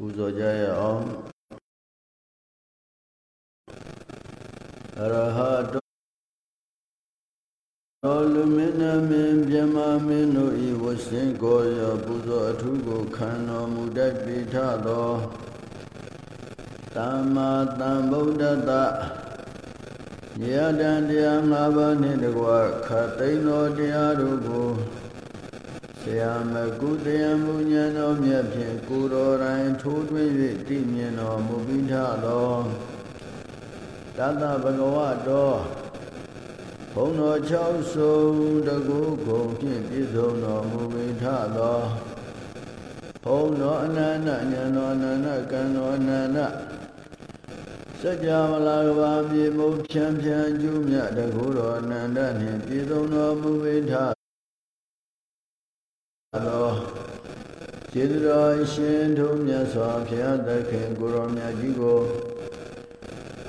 ပူဇော်ကြရအောင်အရဟတောလူမင်းနာမင်းမြမမင်းတို့ဤဝစင်ကိုရပူဇော်အထုကိုခံတော်မူတတ်ပိထသောသမ္မာသမ္ဗုဒ္ဓတယတံတရား၅ပါးနှင့်တကွခသိန်းသောတရားတို့ကို ဆရာမကုတရားမူဉာဏ်တော်မြတ်ဖြင့်ကိုယ်တော်တိုင်ထိုးထွင်း၍တည်မြင်တော်မူပြီးထသောတသဗ္ဗကဝတော်ဘုံတော်၆ဆုံးတကူခုံဖြင့်ပြည့်စုံတော်မူပြီးထသောဘုံတော်အနန္တဉာဏ်တော်အနန္တကံတော်အနန္တစัจ java လာကဘာမြေမုတ်ဖြန်းဖြန်းကျူးမြတ်တကူတော်အနန္တနှင့်ပြည့်စုံတော်မူပြီးထ သောကျေးဇူးတော်ရှင်ထုံးမြတ်စွာဘုရားသခင်ကိုရောမြတ်ကြီးကို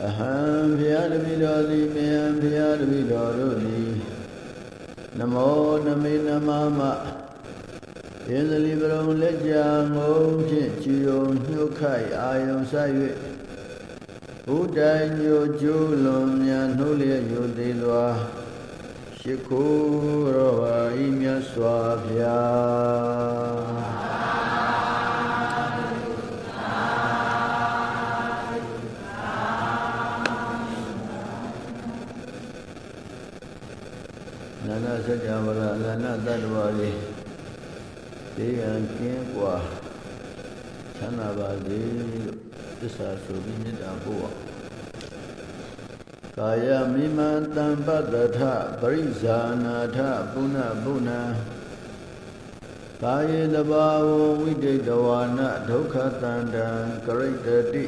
အဟံဘုရားတပည့်တော်သည်မေယံဘုရားတပည့်တော်တို့သည်နမောနမေနမမယေဇလီပရုံလက်ကြငုံဖြင့်ကြည်ုံညှုတ်ခိုက်အာယုံဆိုင်၍ဘုဒ္ဓညိုကျိုးလွန်မြတ်နှုတ်လျက်ယုသေးစွာ ရှိခိုးတော်ပါဤမြတ်စွာဘုရားနာနာစัจ java လာအနန္တတ္တဝါတွေဒီကံကင်းกว่าချမ်းသာပါစေလို့သစ္စာဆိုပြီးမေတ္တာပို့အောင် ကာယမိမံတံပတ္တထပရိဇာနာထပုဏ္ဏပုဏ္ဏကာယေတဘာဝဝိတိတဝါနဒုက္ခတန္တံကရိတတိ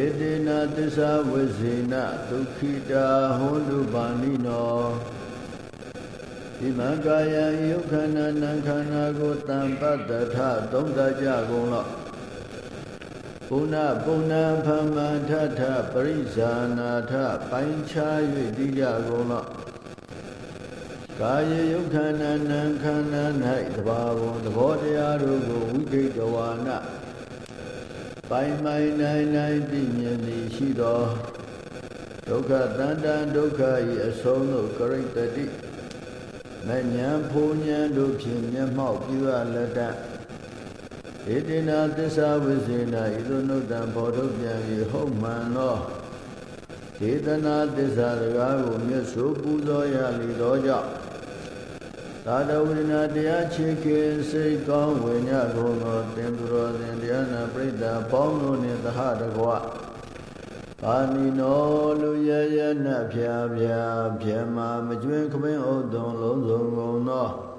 ဧတေနသစ္စာဝိဇေနဒုက္ခိတာဟောတုပါဏိနောဒီမကာယယုခန္ဓာနံခန္ဓာကိုတံပတ္တထသုံးသကြကုန်လော့ ပုဏ္ဏပုဏ္ဏဖမန္ထထပရိဇာနာထပိုင်းခြား၍တိကြကုန်လော့ကာယယုခန္ဓာနံခန္ဓာ၌တဘာဝသဘောတရားတို့ကိုဝိဒိတဝါနပိုင်မိုင်နိုင်နိုင်သိမြင်သည်ရှိသောဒုက္ခတန်တန်ဒုက္ခ၏အဆုံးသို့ကရိတတိမဉ္ဇဉ်ဖူဉ္ဇဉ်တို့ဖြင့်မျက်မှောက်ပြုရလက်တ ဧတေနာသစ္စာဝိစေနာဤသို့နုတံဘောထုတ်ပြန်၍ဟုတ်မှန်သောဒေသနာသစ္စာစကားကိုမြတ်ဆိုပူဇော်ရလီသောကြောင့်သာတဝိနာတရားချေခင်စိတ်ကောင်းဝိညာဉ်ကုန်သောတင်သူတော်သင်တရားနာပရိသတ်ပေါင်းတို့နှင့်သဟတကွာပါဏိနောလူရရနဖြာဖြာဖြမမကျွင်းခမင်းဥဒုံလုံးစုံကုန်သော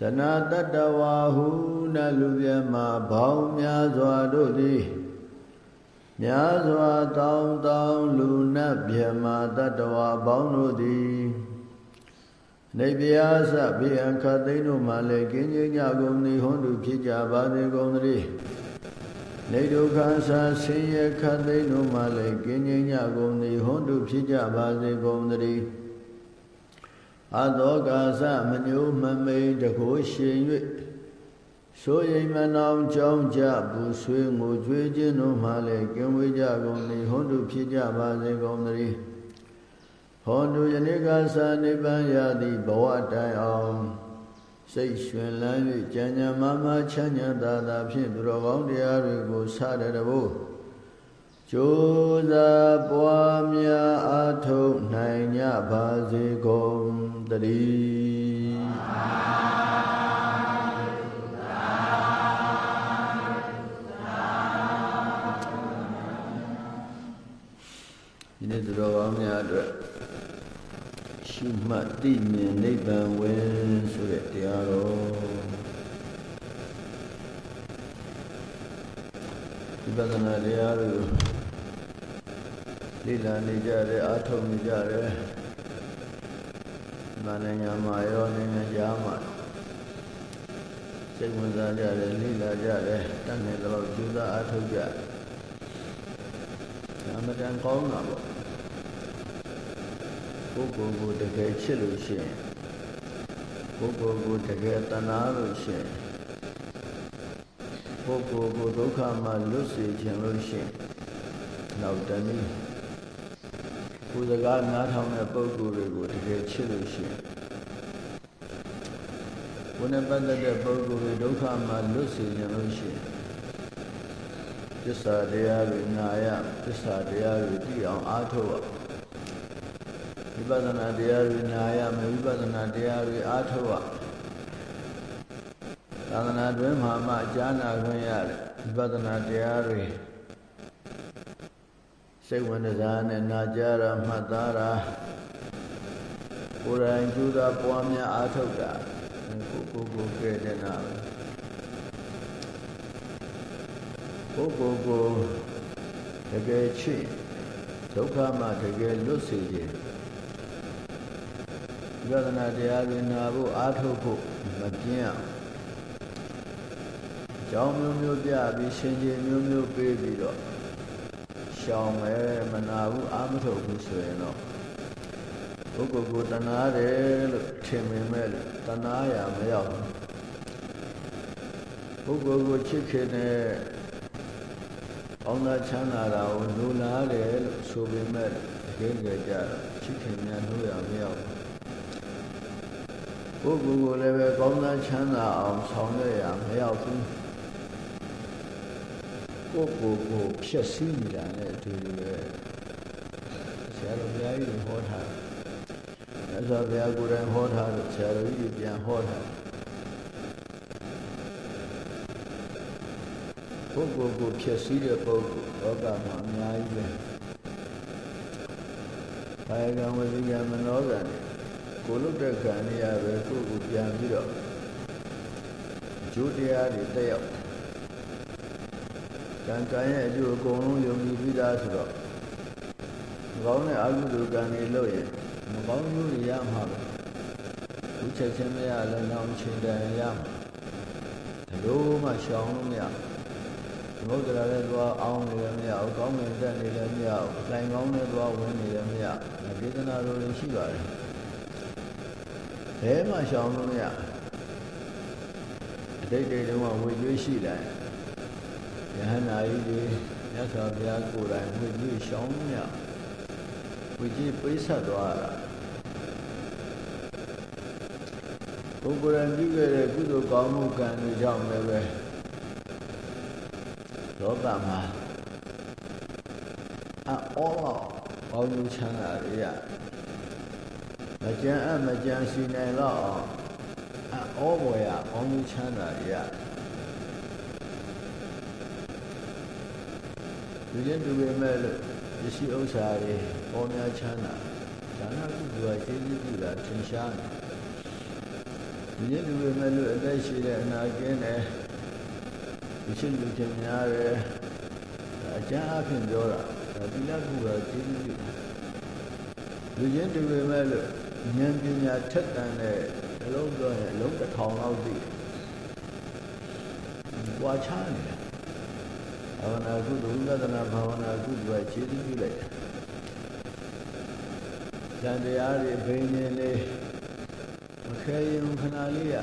သနာတတ္တဝါဟုနလူပြမဘောင်းများစွာတို့သည်များစွာတောင်းတောင်းလူနတ်ပြမတတ္တဝါဘောင်းတို့သည်နေပြာစဘေးအခသိန်းတို့မှလည်းကင်းကျင်းကြကုန်သည်ဟွန်းသူဖြစ်ကြပါစေကုန်သတည်းနေဒုက္ခသာဆင်းရဲခတ်သိမ်းတို့မှလည်းကင်းငြိမ်းကြကုန်သည်ဟွန်းတုဖြစ်ကြပါစေကုန်သတည်း အသောကာသမညိုမမိန်တကိုးရှင်၍ဆိုရင်မနောင်ကြောင်းကြပူဆွေးငိုကြွေးခြင်းတို့မှလည်းကင်းဝေးကြကုန်သည်ဟွန်းတုဖြစ်ကြပါစေကုန်သတည်းဟောတုယနေ့ကသာနိဗ္ဗာန်ရသည့်ဘဝတိုင်အောင်စိတ်ရွှင်လန်း၍ကြံ့ကြံ့မာမာချမ်းသာသာသာဖြင့်သူတော်ကောင်းတရားတွေကိုစတဲ့တဘို့ ကျိုးစားပွားများအားထုတ်နိုင်ကြပါစေကုန်တည်းဒီနေ့သူတော်ကောင်းများအတွက်ရှုမှတ်သိမြင်နိဗ္ဗာန်ဝင်ဆိုတဲ့တရားတော်ဒီပဒနာတရားတွေ လေ့လာနေကြတယ်အားထုတ်နေကြတယ်မနိုင်ငံမှာရောနိုင်ငံခြားမှာစိတ်ဝင်စားကြတယ်လေ့လာကြတယ်တတ်နေတော့ကျူးသားအားထုတ်ကြအမှန်တန်ကောင်းတာပေါ့ပုဂ္ဂိုလ်ကိုတကယ်ချစ်လို့ရှိရင်ပုဂ္ဂိုလ်ကိုတကယ်တနာလို့ရှိရင်ပုဂ္ဂိုလ်ကိုဒုက္ခမှလွတ်စေခြင်းလို့ရှိရင်နောက်တနည်း ကိုယ်စကားနားထောင်တဲ့ပုဂ္ဂိုလ်တွေကိုတကယ်ချစ်လို့ရှိရင်ကိုယ်နဲ့ပတ်သက်တဲ့ပုဂ္ဂိုလ်တွေဒုက္ခမှလွတ်စေခြင်းလို့ရှိရင်သစ္စာတရားတွေနာရသစ္စာတရားတွေသိအောင်အားထုတ်ရဝိပဿနာတရားတွေနာရမယ်ဝိပဿနာတရားတွေအားထုတ်ရသာသနာတွင်မှာမှကြားနာခွင့်ရတယ်ဝိပဿနာတရားတွေ စိတ်ဝင်စားနဲ့နာကြတာမှတ်သားတာကိုယ်တိုင်ကျူတာပွားများအားထုတ်တာကိုကိုကိုကဲတဲ့နာကိုကိုကိုတကယ်ချစ်ဒုက္ခမှတကယ်လွတ်စေခြင်းဝိပဿနာတရားတွေနာဖို့အားထုတ်ဖို့မပြင်းအောင်ကြောင်းမျိုးမျိုးပြပြီးရှင်ချင်းမျိုးမျိုးပေးပြီးတော့ ရှောင်မယ်မနာဘူးအာမထုတ်ဘူးဆိုရင်တော့ပုဂ္ဂိုလ်ကိုတဏှာတယ်လို့ထင်မိမဲ့လို့တဏှာရမရောက်ဘူးပုဂ္ဂိုလ်ကိုချစ်ခင်တဲ့အောင်းသာချမ်းသာတာကိုလူလာတယ်လို့ဆိုပေမဲ့တကယ်ကြကြချစ်ခင်များလို့ရမရောက်ဘူးပုဂ္ဂိုလ်ကိုလည်းပဲကောင်းသာချမ်းသာအောင်ဆောင်ရွက်ရမရောက်ဘူး ကိုကိုကိုဖြည့်ဆည်းနေတာနဲ့အတူတူပဲဆရာတော်ဘုရားကြီးဟောထားတယ်။ဆရာဘုရားကိုယ်တိုင်ဟောထားတယ်ဆရာတော်ကြီးပြန်ဟောထားတယ်။ကိုကိုကိုဖြည့်ဆည်းတဲ့ပုဂ္ဂိုလ်လောကမှာအများကြီးပဲ။ဘာယကံဝစီကံမနောကံကိုလုတ်တဲ့ကံနေရပဲကိုကိုပြန်ပြီးတော့အကျိုးတရားတွေတက်ရောက် ကံကံရဲ့အကျိုးအကုန်လုံးယုံကြည်ပြီးသားဆိုတော့မကောင်းတဲ့အကုသိုလ်ကံတွေလုပ်ရင်မကောင်းကျိုးတွေရမှာပဲခုချက်ချင်းမရလည်းနောက်ချိန်တန်ရမှာဘလို့မှရှောင်လို့မရဘုရားလည်းသွားအောင်နေလည်းမရဘူးကောင်းငင်တက်နေလည်းမရဘူးလိုင်ကောင်းနဲ့သွားဝင်နေလည်းမရဘူးဒေသနာလိုလည်းရှိပါတယ်ဘယ်မှရှောင်လို့မရအတိတ်တွေတုန်းကဝေကျွေးရှိတယ် ယဟနာကြီးတွေမြတ်စွာဘုရားကိုယ်တိုင်ဝိကြီးရှောင်းမြဝိကြီးပိဆက်သွားတာဘုရားပြုခဲ့တဲ့ကုသိုလ်ကောင်းမှုကံတွေကြောင့်လည်းပဲလောကမှာအောတော့ကောင်းမှုချမ်းသာတွေရမကြမ်းအမကြမ်းရှိနိုင်တော့အောဘောရကောင်းမှုချမ်းသာတွေရ လူချင်းတူပေမဲ့လို့ပစ္စည်းဥစ္စာတွေပေါ်များချမ်းသာဒါနကုသိုလ်ကကျေးဇူးပြုတာထင်ရှားတယ်လူချင်းတူပေမဲ့လို့အသက်ရှိတဲ့အနာကင်းတယ်လူချင်းလူချင်းများတယ်အကျမ်းအဖြစ်ပြောတာဒီလကုကကျေးဇူးပြုလူချင်းတူပေမဲ့လို့ဉာဏ်ပညာထက်တန်တဲ့အလုံးပြောရင်အလုံးတစ်ထောင်လောက်သိပွာချနေတယ် ဘာဝနာကုသိုလ်ဝိပဿနာဘာဝနာကုသိုလ်ကခြေသိပြုလိုက်တယ်။ဉာဏ်တရားတွေဘိန်းနေလေးမခဲရင်ခဏလေးရ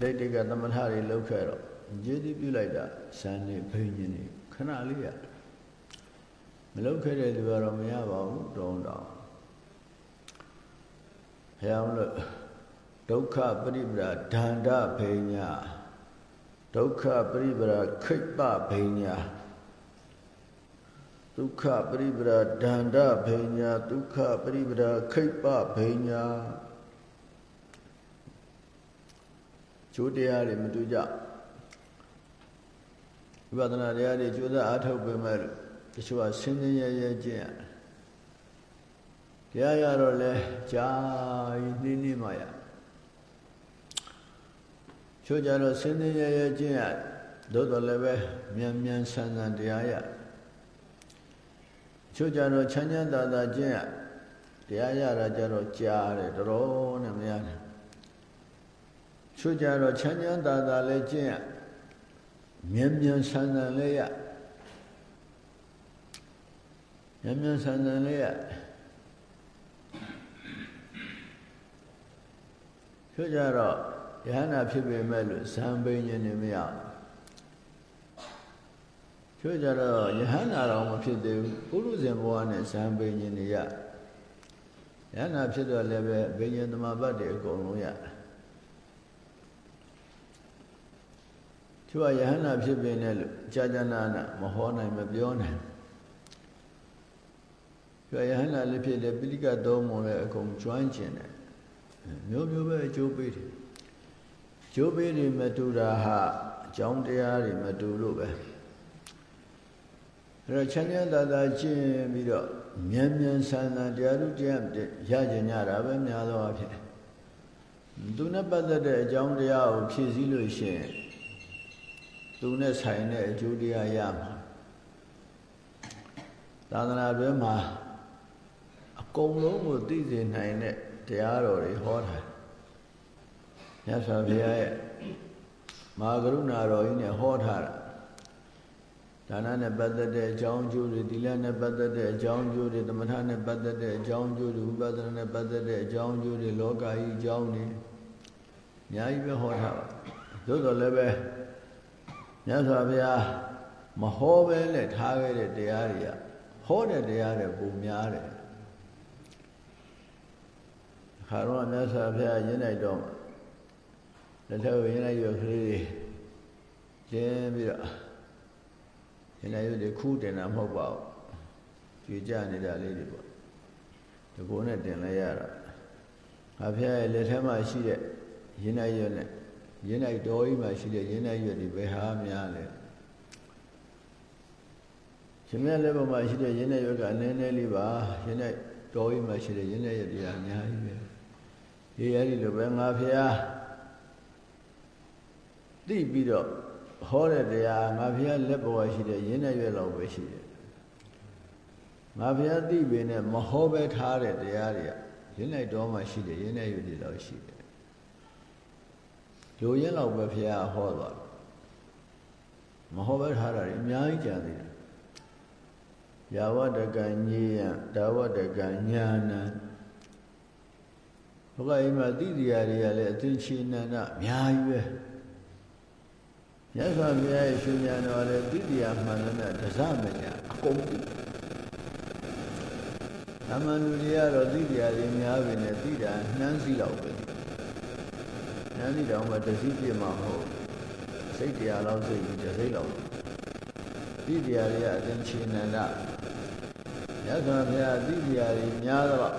ဒိဋ္ဌိကသမထတွေလောက်ခဲ့တော့ခြေသိပြုလိုက်တာဇန်နေဘိန်းနေခဏလေးရမလောက်ခဲ့တဲ့လူကတော့မရပါဘူးတောင်းတောင်းဘုရားလို့ဒုက္ခပရိပဒါဒန္တဘိညာ ဒုက္ခပရိပရာခိပ္ပဘိညာဒုက္ခပရိပရာဒန္တဘိညာဒုက္ခပရိပရာခိပ္ပဘိညာကျိုးတရားတွေမတူကြဝိပဿနာတရားတွေကျိုးစားအားထုတ်ပေမဲ့တချို့ကဆင်းရဲရဲကျင့်ရတယ်တရားရတော့လဲကြာနှင်းနှင်းမှရ ချို့ကြတော့စင်းစင်းရဲရဲကျင့်ရသို့တော်လည်းပဲမြန်မြန်ဆန်ဆန်တရားရချို့ကြတော့ချမ်းချမ်းသာသာကျင့်ရတရားရတာကြတော့ကြားတယ်တော်တော်နဲ့မရတယ်ချို့ကြတော့ချမ်းချမ်းသာသာလည်းကျင့်ရမြန်မြန်ဆန်ဆန်လည်းရမြန်မြန်ဆန်ဆန်လည်းရချို့ကြတော့ ယဟန္တာဖြစ်ပေမဲ့လို့ဇံပိဉ္နေမရချို့ကြတော့ယဟန္တာတော့မဖြစ်သေးဘူးပုရုဇဉ်ဘဝနဲ့ဇံပိဉ္နေရယဟန္တာဖြစ်တော့လည်းပဲဘိဉ္သမပတ်တွေအကုန်လုံးရတယ်သူကယဟန္တာဖြစ်ပေနဲ့လို့ကြာကြာနာနာမဟောနိုင်မပြောနိုင်သူကယဟန္တာလည်းဖြစ်တယ်ပိဋကသုံးပုံလည်းအကုန်ကျွမ်းကျင်တယ်မျိုးမျိုးပဲအကျိုးပေးတယ် ကျိုးပေးတွေမတူတာဟာအကြောင်းတရားတွေမတူလို့ပဲအဲ့တော့ချမ်းသာသာသာကျင့်ပြီးတော့မြန်မြန်ဆန်ဆန်တရားဥတရားရကြညတာပဲများသောအားဖြင့်သူနဲ့ပတ်သက်တဲ့အကြောင်းတရားကိုဖြည့်ဆည်းလို့ရှိရင်သူနဲ့ဆိုင်တဲ့အကျိုးတရားရမှာသာသနာ့ဘက်မှာအကုန်လုံးကိုသိစေနိုင်တဲ့တရားတော်တွေဟောတာ မြတ်စွာဘုရားရဲ့မဟာကရုဏာတော်ကြီးနဲ့ဟောထားတာဒါနနဲ့ပတ်သက်တဲ့အကြောင်းအကျိုးတွေသီလနဲ့ပတ်သက်တဲ့အကြောင်းအကျိုးတွေသမထနဲ့ပတ်သက်တဲ့အကြောင်းအကျိုးတွေဥပဒနာနဲ့ပတ်သက်တဲ့အကြောင်းအကျိုးတွေလောကကြီးအကြောင်းတွေအများကြီးပဲဟောထားပါသို့တော်လည်းပဲမြတ်စွာဘုရားမဟောပဲနဲ့ထားခဲ့တဲ့တရားတွေကဟောတဲ့တရားတွေပုံများတယ်ခါတော့မြတ်စွာဘုရားရင်းလိုက်တော့ လက်ထက်ရင်းလိုက်ရကလေးတွေကျင်းပြီးတော့ရင်းလိုက်ရတွေခူးတင်တာမဟုတ်ပါဘူးကြွေကြနေတာလေးတွေပေါ့ဒီကုန်းနဲ့တင်လိုက်ရတာငါဘုရားရဲ့လက်ထက်မှာရှိတဲ့ရင်းလိုက်ရနဲ့ရင်းလိုက်တော်ကြီးမှာရှိတဲ့ရင်းလိုက်ရတွေဘယ်ဟာများလဲရှင်မြတ်လက်ပေါ်မှာရှိတဲ့ရင်းလိုက်ရကအနည်းနည်းလေးပါရင်းလိုက်တော်ကြီးမှာရှိတဲ့ရင်းလိုက်ရတွေအများကြီးပဲဒီအဲ့ဒီလိုပဲငါဖះ သိပြီးတော့ဟောတဲ့တရားငါဖះလက်ပေါ်ရှိတဲ့ရင်းနဲ့ရွက်လောက်ပဲရှိတယ်ငါဖះသိပေနဲ့မဟောပဲထားတဲ့တရားတွေကရင်းလိုက်တော်မှရှိတယ်ရင်းနဲ့ရွက်တွေလောက်ရှိတယ်လူရင်းလောက်ပဲဖះဟောသွားမဟောပဲထားတာတွေအများကြီးကြံသေးတယ်ယာဝတကညေယဒါဝတကညာနံဘုရားအိမ်မှာတိတရားတွေကလည်းအသင်္ချေနန္ဒအများကြီးပဲ မြတ်စွာဘုရားရဲ့ရှင်ညာတော်လည်းတိတရားမှန်တဲ့ဒဇမညာအကုန်ပြီအမှန်လူတွေကတော့တိတရားတွေများပြီနဲ့တိတာနှမ်းစီလောက်ပဲနှမ်းစီတောင်မှတစီပြည့်မှာမဟုတ်စိတ်တရားလောက်စိတ်ပြီးတစ်စိတ်လောက်တိတရားတွေကအသင်္ချေနန္ဒမြတ်စွာဘုရားတိတရားတွေများတော့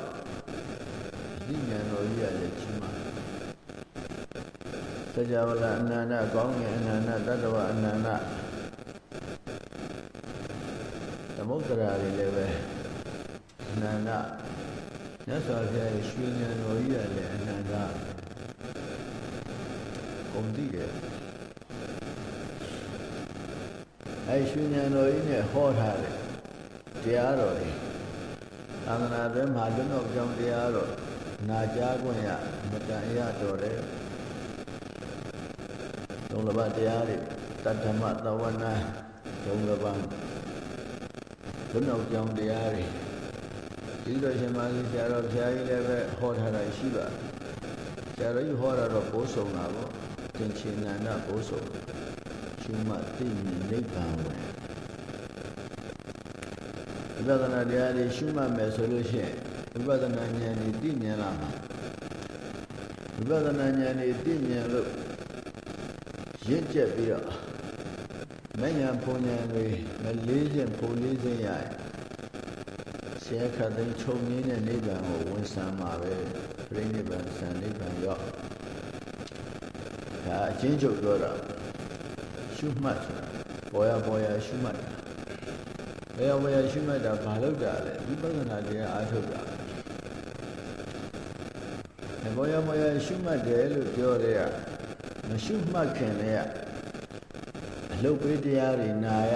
သိဉာဏ်တော်ကြီးရတယ်ချီးမှာစ ကြဝဠာအနန္တကောင်းငယ်အနန္တတတ္တဝအနန္တသမုဒ္ဒရာတွေလည်းပဲအနန္တမြတ်စွာဘုရားရဲ့ရွှေဉာဏ်တော်ကြီးရတယ်အနန္တကုန်တည်တယ်အဲရွှေဉာဏ်တော်ကြီးနဲ့ဟောထားတယ်တရားတော်တွေသာသနာ့ဘက်မှာလွတ်တော့ကြောင်းတရားတော်နာကြားခွင့်ရမတန်ရတော်တယ်သုံး လဘတရားတွေတတ္ထမသဝနာသုံးလဘလွတ်တော့ကြောင်းတရားတွေဒီလိုရှင်မကြီးဆရာတော်ဘုရားကြီးလည်းပဲဟောထားတာရှိပါဆရာတော်ကြီးဟောတာတော့ပိုးဆုံတာပေါ့သင်္ချေနန္ဒပိုးဆုံရှင်မသိမြင်နိဗ္ဗာန်ဝင်ဝိပဿနာတရားတွေရှုမှတ်မယ်ဆိုလို့ရှိရင်ဝိပဿနာဉာဏ်นี่သိမြင်လာမှာဝိပဿနာဉာဏ်นี่သိမြင်လို့ ရင့်ကျက်ပြီးတော့မဉဏ်ပုံဉဏ်တွေမလေးခြင်းပုံလေးခြင်းရရင်ဆဲခတ်သိမ်းချုပ်ငင်းတဲ့နိဗ္ဗာန်ကိုဝန်ဆံမှာပဲပြိဋိဘံဆံနိဗ္ဗာန်ရောက်ဒါအချင်းချုပ်ပြောတာရှုမှတ်ဆိုတာပေါ်ရပေါ်ရရှုမှတ်တာဘယ်အောင်ဘယ်ရှုမှတ်တာဘာလို့တာလဲဝိပဿနာတရားအားထုတ်တာဘောရမရရှုမှတ်တယ်လို့ပြောတဲ့က မရှုမှတ်ခင်လည်းအလုတ်ပေးတရားတွေနာရ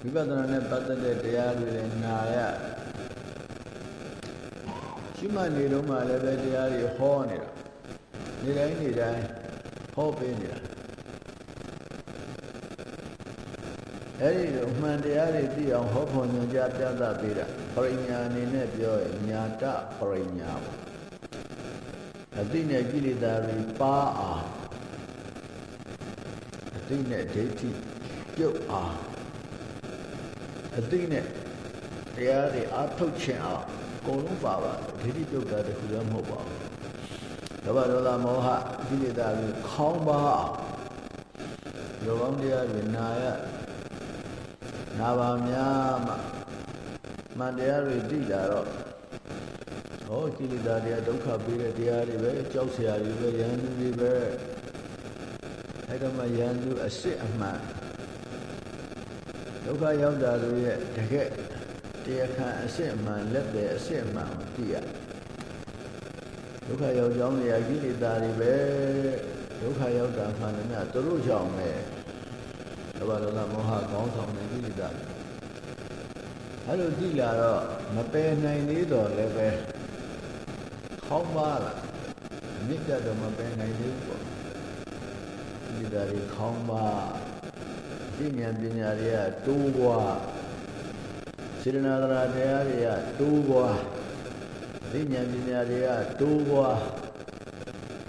ဝိပဿနာနဲ့ပတ်သက်တဲ့တရားတွေလည်းနာရရှုမှတ်နေတော့မှလည်းပဲတရားတွေဟောနေတာနေတိုင်းနေတိုင်းဟောပေးနေတာအဲ့ဒီလိုမှန်တရားတွေသိအောင်ဟောဖို့ညွှန်ကြားပြသပေးတာပရိညာအနေနဲ့ပြောရင်ညာတပရိညာပေါ့ အသိနဲ့ကိလေသာတွေပါအောင်အသိနဲ့ဒိဋ္ဌိပြုတ်အောင်အသိနဲ့တရားတွေအထုတ်ခြင်းအောင်အကုန်လုံးပါပါဒိဋ္ဌိပြုတ်တာတခုလည်းမဟုတ်ပါဘူးလောဘဒေါသမောဟကိလေသာတွေခေါင်းပါအောင်လောဘတရားတွေနာရနာပါများမှမှန်တရားတွေသိလာတော့ ဟောကိလေသာတွေကဒုက္ခပေးတဲ့တရားတွေပဲကြောက်စရာတွေပဲရန်သူတွေပဲအဲ့တော့မှရန်သူအစ်စ်အမှန်ဒုက္ခရောက်တာတို့ရဲ့တကယ်တရားခံအစ်စ်အမှန်လက်တယ်အစ်စ်အမှန်ကိုသိရဒုက္ခရောက်ကြောင်းနေရာကိလေသာတွေပဲဒုက္ခရောက်တာမှန်တယ်များသူတို့ကြောင့်ပဲတဘာလောကမောဟကောင်းဆောင်တဲ့ကိလေသာအဲ့လိုကြည့်လာတော့မပယ်နိုင်သေးတော့လည်းပဲ ခေါင်းပါလာအမြင့်တတော့မပယ်နိုင်သေးဘူးပေါ့ကိလေသာတွေခေါင်းပါသိဉာဏ်ပညာတွေကတိုးပွားစေတနာသရာတရားတွေကတိုးပွားသိဉာဏ်ပညာတွေကတိုးပွား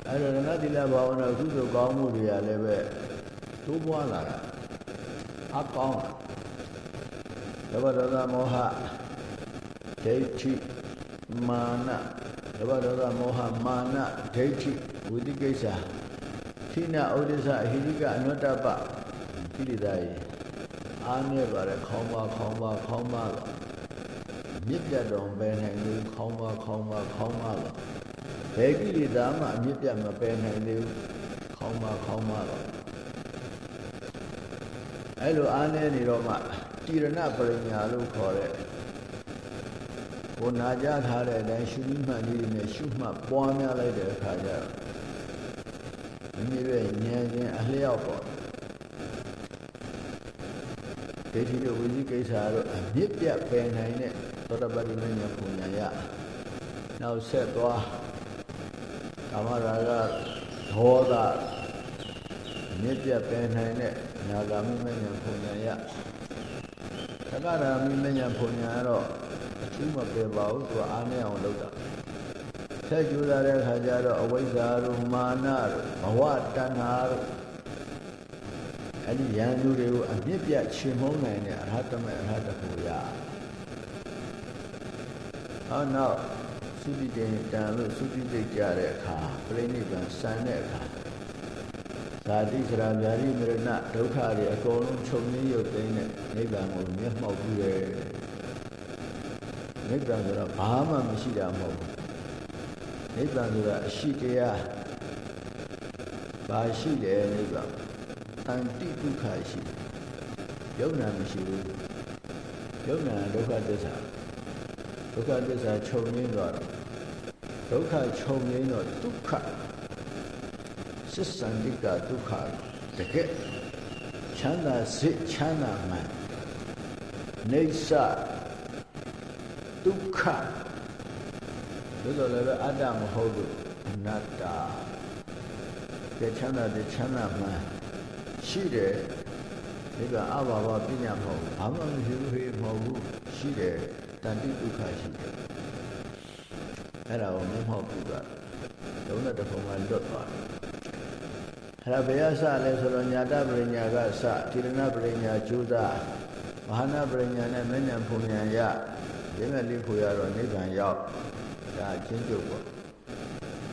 အဲ့တော့ရဏတိလဘာဝနာကုသိုလ်ကောင်းမှုတွေကလည်းပဲတိုးပွားလာတာအကောင်းလောဘဒေါသမောဟဒိဋ္ဌိမာန လောဘဒေါသမောဟမာနဒိဋ္ဌိဝိသိကိစ္စခိနဩဒိသအဟိရိကအနုတ္တပကိလေသာကြီးအားနဲ့ပါတဲ့ခေါင်းပါခေါင်းပါခေါင်းပါတော့မြစ်ပြတ်တော်ပဲနိုင်လို့ခေါင်းပါခေါင်းပါခေါင်းပါတော့ဘယ်ကိလေသာမှအမြစ်ပြတ်မပယ်နိုင်သေးဘူးခေါင်းပါခေါင်းပါတော့အဲ့လိုအားနဲ့နေတော့မှတိရဏပရိညာလို့ခေါ်တဲ့ ကိုနာကြထားတဲ့အတိုင်းရှုမှတ်လေးနဲ့ရှုမှတ်ပွားများလိုက်တဲ့အခါကျတော့မိမိရဲ့ဉာဏ်ချင်းအလျောက်ပေါ့ဒိဋ္ဌိတို့ဝိသိကိစ္စတို့အမြင့်ပြတ်ပယ်နိုင်တဲ့သောတပတ္တိမဉ္ဇဉ်ပုံညာရနောက်ဆက်သွားကာမရာဂဒေါသမြင့်ပြတ်ပယ်နိုင်တဲ့နာဂာမိမဉ္ဇဉ်ပုံညာရသက္ကရာမိမဉ္ဇဉ်ပုံညာတော့ အထူးမပယ်ပါဘူးသူအားနည်းအောင်လုပ်တာဆက်ကြိုးစားတဲ့အခါကျတော့အဝိဇ္ဇာတို့မာနတို့ဘဝတဏှာတို့အဲ့ဒီရန်သူတွေကိုအမြင့်ပြတ်ချေမှုန်းနိုင်တဲ့အရဟတမေအရဟတဖို့ရဟောနောက်သုတိတေတံလို့သုတိတိတ်ကြတဲ့အခါပြိဋိဘံစံတဲ့အခါဇာတိစရာဗျာတိမရဏဒုက္ခတွေအကုန်လုံးချုပ်ငြိမ်းရုပ်သိမ်းတဲ့နိဗ္ဗာန်ကိုမျက်မှောက်ပြုတယ် နိဗ္ဗာန်ဆိုတော့ဘာမှမရှိတာမဟုတ်ဘူးနိဗ္ဗာန်ဆိုတာအရှိတရားဘာရှိတယ်နိဗ္ဗာန်တန်တိဒုက္ခရှိယုံနာမရှိဘူးယုံနာဒုက္ခသစ္စာဒုက္ခသစ္စာချုပ်ငင်းတော့ဒုက္ခချုပ်ငင်းတော့ဒုက္ခစစ္ဆန္တိကဒုက္ခတကယ်ချမ်းသာစိတ်ချမ်းသာမှန်နေဆ ဒုက္ခလို့ဆိုလည်းအတ္တမဟုတ်ဘူးအနတ္တကဲချမ်းသာတဲ့ချမ်းသာမှန်ရှိတယ်ဒီကအဘာဝပညာမဟုတ်ဘာမှမရှိဘူးဟေးမဟုတ်ဘူးရှိတယ်တန်တိဒုက္ခရှိတယ်အဲ့ဒါကိုမမောက်ဘူးကလုံးတဲ့ပုံမှာလွတ်သွားတယ်အဲ့ဒါဘယ်ရစလဲဆိုတော့ညာတပရိညာကစတိရဏပရိညာကျူတာမဟာနာပရိညာနဲ့မဉ္ဇဉ်ဖုန်ညာရ ဒီမဲ့လေးဖို့ရတော့နိဗ္ဗာန်ရောက်ဒါအချင်းကျုပ်ပေါ့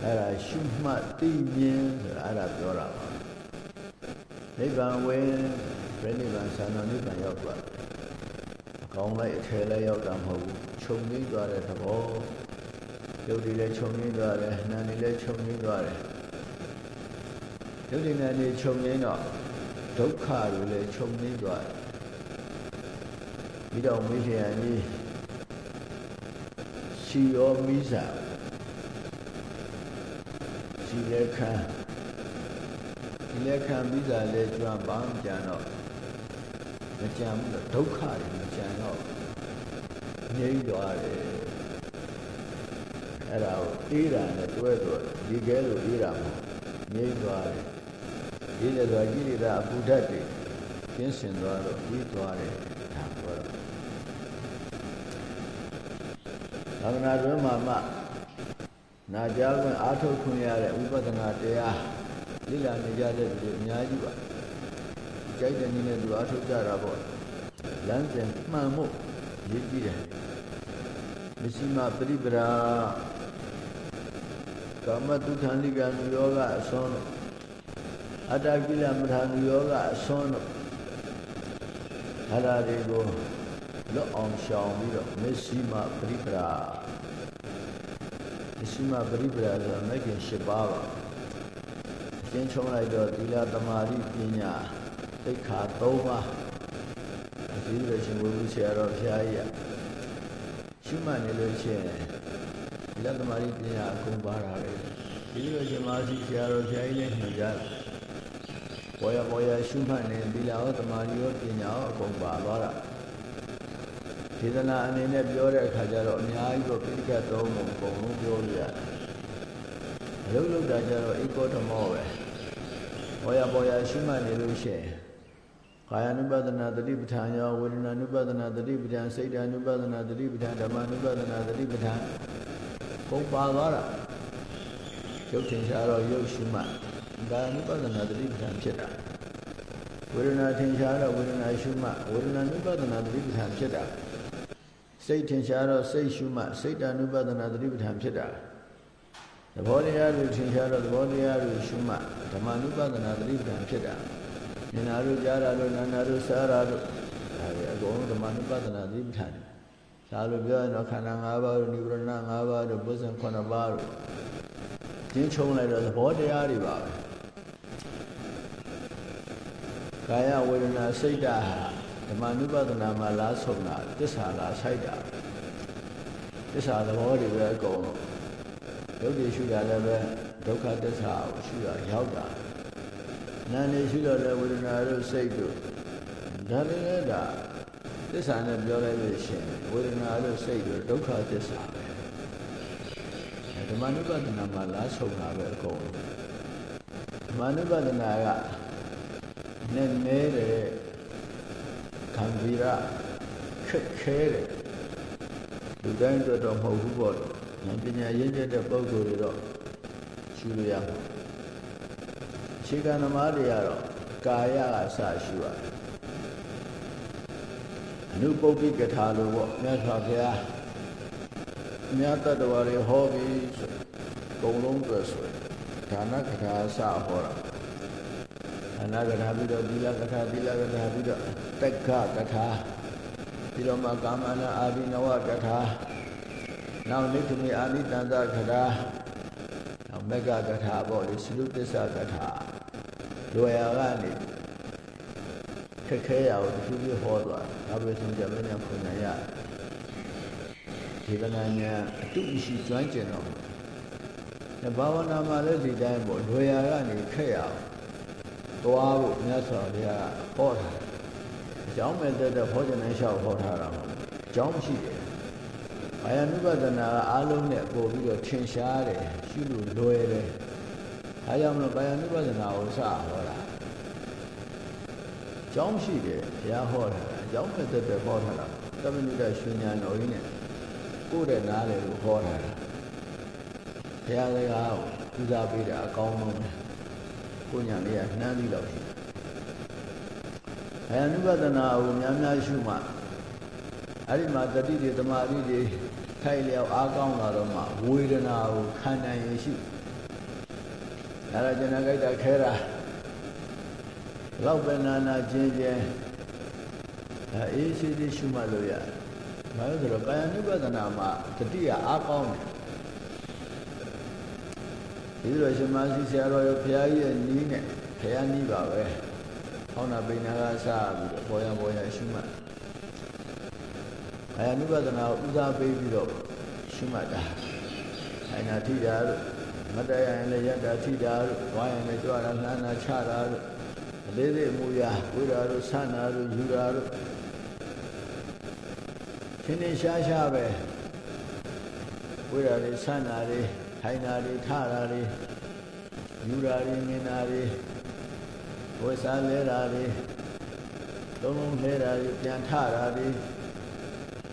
အဲ့ဒါရှုမှတ်သိမြင်ဆိုတာအဲ့ဒါပြောတာပါနိဗ္ဗာန်ဝင်ပြိဋိဘံဆန္ဒနိဗ္ဗာန်ရောက်သွားအကောင်းလိုက်အထဲလိုက်ရောက်တာမဟုတ်ဘူးခြုံငိမ့်သွားတဲ့သဘောယုတ်ဒီလည်းခြုံငိမ့်သွားတယ်နာနေလည်းခြုံငိမ့်သွားတယ်ယုတ်ဒီနာနေခြုံငိမ့်တော့ဒုက္ခတွေလည်းခြုံငိမ့်သွားတယ်ပြီးတော့မိခင်ကြီး ရှိရောမိစာရှိလက်ခံဒီလက်ခံမိစာလည်းကြွမ်းပါမကြံတော့မကြံဘူးဒုက္ခတွေမကြံတော့ငြိမ့်သွားတယ်အဲ့ဒါကိုအေးတာနဲ့တွဲတော့ဒီကဲလို့အေးတာမဟုတ်ငြိမ့်သွားတယ်ဒီလည်းဆိုကိလေသာအပူဓာတ်တွေကျင်းစင်သွားတော့ပြီးသွားတယ်ဒါပြောတော့ သာသနာ့တွင်မှာမှနာကြားခွင့်အားထုတ်ခွင့်ရတဲ့ဝိပဿနာတရားလိလာနေကြတဲ့လူအများကြီးပါကြိုက်တဲ့နည်းနဲ့သူအားထုတ်ကြတာပေါ့လမ်းစဉ်မှန်မှုရည်ကြည့်တယ်မရှိမပရိပရာကာမတုခံလိကံယောဂအစွန်းတို့အတ္တကိလမထာနုယောဂအစွန်းတို့အဲ့ဒါတွေကို လွတ်အောင်ရှောင်ပြီးတော့မရှိမပရိပရာမရှိမပရိပရာဆိုတာမဂ်ခင်၈ပါးပါအရှင်းချုံးလိုက်တော့သီလသမာဓိပညာသိက္ခာ၃ပါးအကြည့်ရရှင်ဘုရားဆရာတော်ဘုရားကြီးရှုမှတ်နေလို့ရှိရင်သီလသမာဓိပညာအကုန်ပါတာလေဒီလိုရှင်မာစီဆရာတော်ဘုရားကြီးလည်းညွှန်ကြားတယ်ဘောရဘောရရှုမှတ်နေသီလရောသမာဓိရောပညာရောအကုန်ပါသွားတာ ဒေသနာအနေနဲ့ပြောတဲ့အခါကျတော့အများကြီးတော့ပိဋကတ်သုံးပုံအကုန်လုံးပြောလို့ရတယ်အလုပ်လုပ်တာကျတော့ဧကောဓမောပဲဘောရဘောရရှုမှတ်နေလို့ရှိရင်ကာယ ानु ပဒနာတတိပဋ္ဌာန်ရောဝေဒနာ ानु ပဒနာတတိပဋ္ဌာန်စိတ် ानु ပဒနာတတိပဋ္ဌာန်ဓမ္မ ानु ပဒနာတတိပဋ္ဌာန်ပုံပါသွားတာရုပ်ထင်ရှားတော့ရုပ်ရှုမှတ်ကာယ ानु ပဒနာတတိပဋ္ဌာန်ဖြစ်တာဝေဒနာထင်ရှားတော့ဝေဒနာရှုမှတ်ဝေဒနာ ानु ပဒနာတတိပဋ္ဌာန်ဖြစ်တာ စိတ်ထင်ရှားတော့စိတ်ရှုမှတ်စိတ် ानु ပဒနာတတိပဋ္ဌာန်ဖြစ်တာသဘောတရားတွေထင်ရှားတော့သဘောတရားတွေရှုမှတ်ဓမ္မ ानु ပဒနာတတိပဋ္ဌာန်ဖြစ်တာမြင်တာတို့ကြားတာတို့နားတာတို့စားတာတို့ဒါတွေအကုန်လုံးဓမ္မ ानु ပဒနာသတိပဋ္ဌာန်ဒါလိုပြောရင်တော့ခန္ဓာ၅ပါးတို့နိဗ္ဗာန်၅ပါးတို့ဘုဇံ9ပါးတို့ကျင်းချုံလိုက်တော့သဘောတရားတွေပါပဲကာယဝေဒနာစိတ်ဓာတ်ဟာ ဓမ္မ ानु ပဒနာမှာလားဆုံးတာသစ္စာလားဆိုင်တာသစ္စာသဘောတွေပဲအကုန်လုံးဒုက္ခရှုရလည်းပဲဒုက္ခသစ္စာကိုရှုရရောက်တာနာနေရှိတော့လေဝေဒနာတို့စိတ်တို့ဒါလည်းလည်းဒါသစ္စာနဲ့ပြောလိုက်လို့ရှိရင်ဝေဒနာတို့စိတ်တို့ဒုက္ခသစ္စာပဲဓမ္မနုပဒနာမှာလားဆုံးတာပဲအကုန်ဓမ္မနုပဒနာကနည်းနည်းတဲ့ ခံပြီးရခက်ခဲတယ်လူတိုင်းတော့တော့မဟုတ်ဘူးပေါ့ပညာရင့်ကျက်တဲ့ပုဂ္ဂိုလ်တွေတော့ရှုလို့ရမှာခြေကသမားတွေကတော့ကာယကစရှုရတယ်အနုပုပ္ပိကထာလို့ပေါ့မြတ်စွာဘုရားအများတတ္တဝါတွေဟောပြီးဆိုကုံလုံးတွေဆိုဒါနကထာစဟောတာ ဒါနကထာပြီးတော့သီလကထာသီလကထာပြီးတော့တက္ကကထာပြီးတော့မှကာမနာအာဒီနဝကထာနောက်နိခမေအာနိတန္တကထာနောက်မက္ကကထာပေါ့လေသုတ္တစ္စကထာလွယ်ရာကနေခက်ခဲရအောင်တစ်ခုခုဟောသွားဒါပဲဆုံးကြမင်းများဖွင့်နိုင်ရဒီကနာညာအတုရှိကျွမ်းကျင်တော့ဘာဝနာမှာလည်းဒီတိုင်းပေါ့လွယ်ရာကနေခက်ရအောင် သွားဖို့မြတ်စွာဘုရားဟောတာအကြောင်းမဲ့တဲ့ဟောခြင်းနဲ့လျှောက်ဟောထားတာပေါ့အကြောင်းမရှိတယ်အာယ ानु ပဒနာအားလုံးနဲ့ပို့ပြီးတော့ထင်ရှားတယ်ရှိလို့လွယ်တယ်ဒါကြောင့်မလို့ကာယ ानु ပဒနာကိုစဟောတာကျောင်းရှိတယ်ဘုရားဟောတာကျောင်းမဲ့တဲ့ဟောထားတာသမဏုတရှင်ညာတော်ကြီးနဲ့ကိုယ်တဲ့နားလေလို့ဟောထားတာဘုရားစကားကိုပူဇော်ပေးတာအကောင်းဆုံးပဲ ကိုညာလေးကနှမ်းပြီးတော့ရှိတယ်အာယ ानु ပဒနာကိုများများရှုမှအဲ့ဒီမှာတတိတွေတမာတိတွေထိုက်လျောက်အားကောင်းလာတော့မှဝေဒနာကိုခံနိုင်ရရှိအဲ့ဒါကျွန်တော်ကြိုက်တာခဲတာလောက်ပဲနာနာချင်းချင်းအေးရှိသေးရှုမှတ်လို့ရတယ်။ဘာလို့ဆိုတော့ကာယ ानु ပဒနာမှာတတိယအားကောင်းတယ်။ ဒီလိုရှင်မစီဆရာတော်ရဘုရားကြီးရဲ့နီးနဲ့ဘုရားနီးပါပဲ။ဟောင်းနာပိဏကစပြီးတော့ဘောရဘောရရှုမှတ်အာယ ानु ပဒနာကိုဥစားပေးပြီးတော့ရှုမှတ်တာအနာထိတာတို့မတရရင်လည်းယတ္တာထိတာတို့ဝါရင်လည်းကြွားတာနှမ်းတာချတာတို့အလေးသေးအမူအရာဝိရာတို့ဆန္နာတို့ယူတာတို့ရှင်းနေရှားရှားပဲဝိရာတွေဆန္နာတွေ ထိုင်တာတွေထတာတွေယူတာတွေမြင်တာတွေဝိစားလဲတာတွေသုံးလုံးလဲတာတွေပြန်ထတာတွေ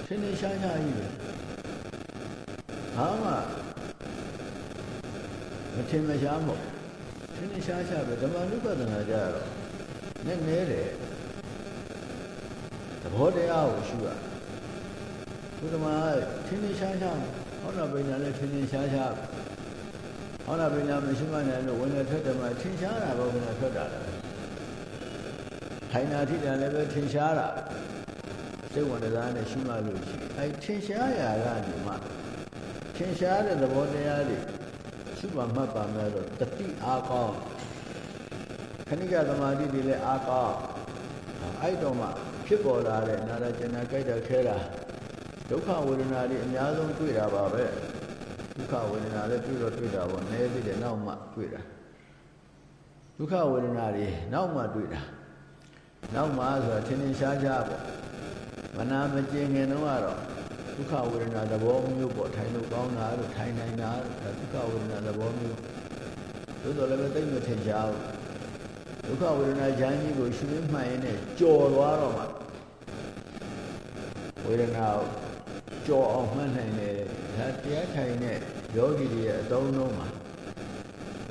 ရှင်းနေရှားရှားကြီးပဲဘာမှမထင်မရှားမဟုတ်ထင်ထင်ရှားရှားပဲဓမ္မနုပဒနာကြတော့နည်းနည်းတယ်သဘောတရားကိုရှုရဘုဒ္ဓမာထင်ထင်ရှားရှားဟောနာပညာလည်းထင်ထင်ရှားရှား ဟောနာပညာမရှိမှလည်းလို့ဝင်နေထွက်တယ်မှာထင်ရှားတာပဲဝင်နေထွက်တာလေထိုင်နာထိတယ်လည်းပဲထင်ရှားတာစိတ်ဝင်စားနဲ့ရှုမှလို့ရှိအဲထင်ရှားရာကနေမှထင်ရှားတဲ့သဘောတရားတွေရှုပါမှတ်ပါမယ်တော့တတိအားကောင်းခဏိကသမာဓိတွေလည်းအားကောင်းအဲ့တော့မှဖြစ်ပေါ်လာတဲ့နာရကျင်နာကြိုက်တာခဲတာဒုက္ခဝေဒနာတွေအများဆုံးတွေ့တာပါပဲ ဒုက္ခဝေဒနာလည်းတွေ့တော့တွေ့တာပေါ့နည်းသေးတယ်နောက်မှတွေ့တာဒုက္ခဝေဒနာတွေနောက်မှတွေ့တာနောက်မှဆိုတာထင်ထင်ရှားရှားပေါ့မနာမကျင်ခင်တော့ကတော့ဒုက္ခဝေဒနာသဘောမျိုးပေါ့ထိုင်လို့ကောင်းတာလို့ထိုင်နိုင်တာဒုက္ခဝေဒနာသဘောမျိုးသို့တော်လည်းပဲသိမထင်ရှားဘူးဒုက္ခဝေဒနာဉာဏ်ကြီးကိုရှုရင်းမှန်ရင်နဲ့ကြော်သွားတော့မှဝေဒနာကို ကြော်အောင်မှတ်နိုင်တယ်ဒါတရားထိုင်တဲ့ယောဂီတွေရဲ့အသုံးလုံးမှာ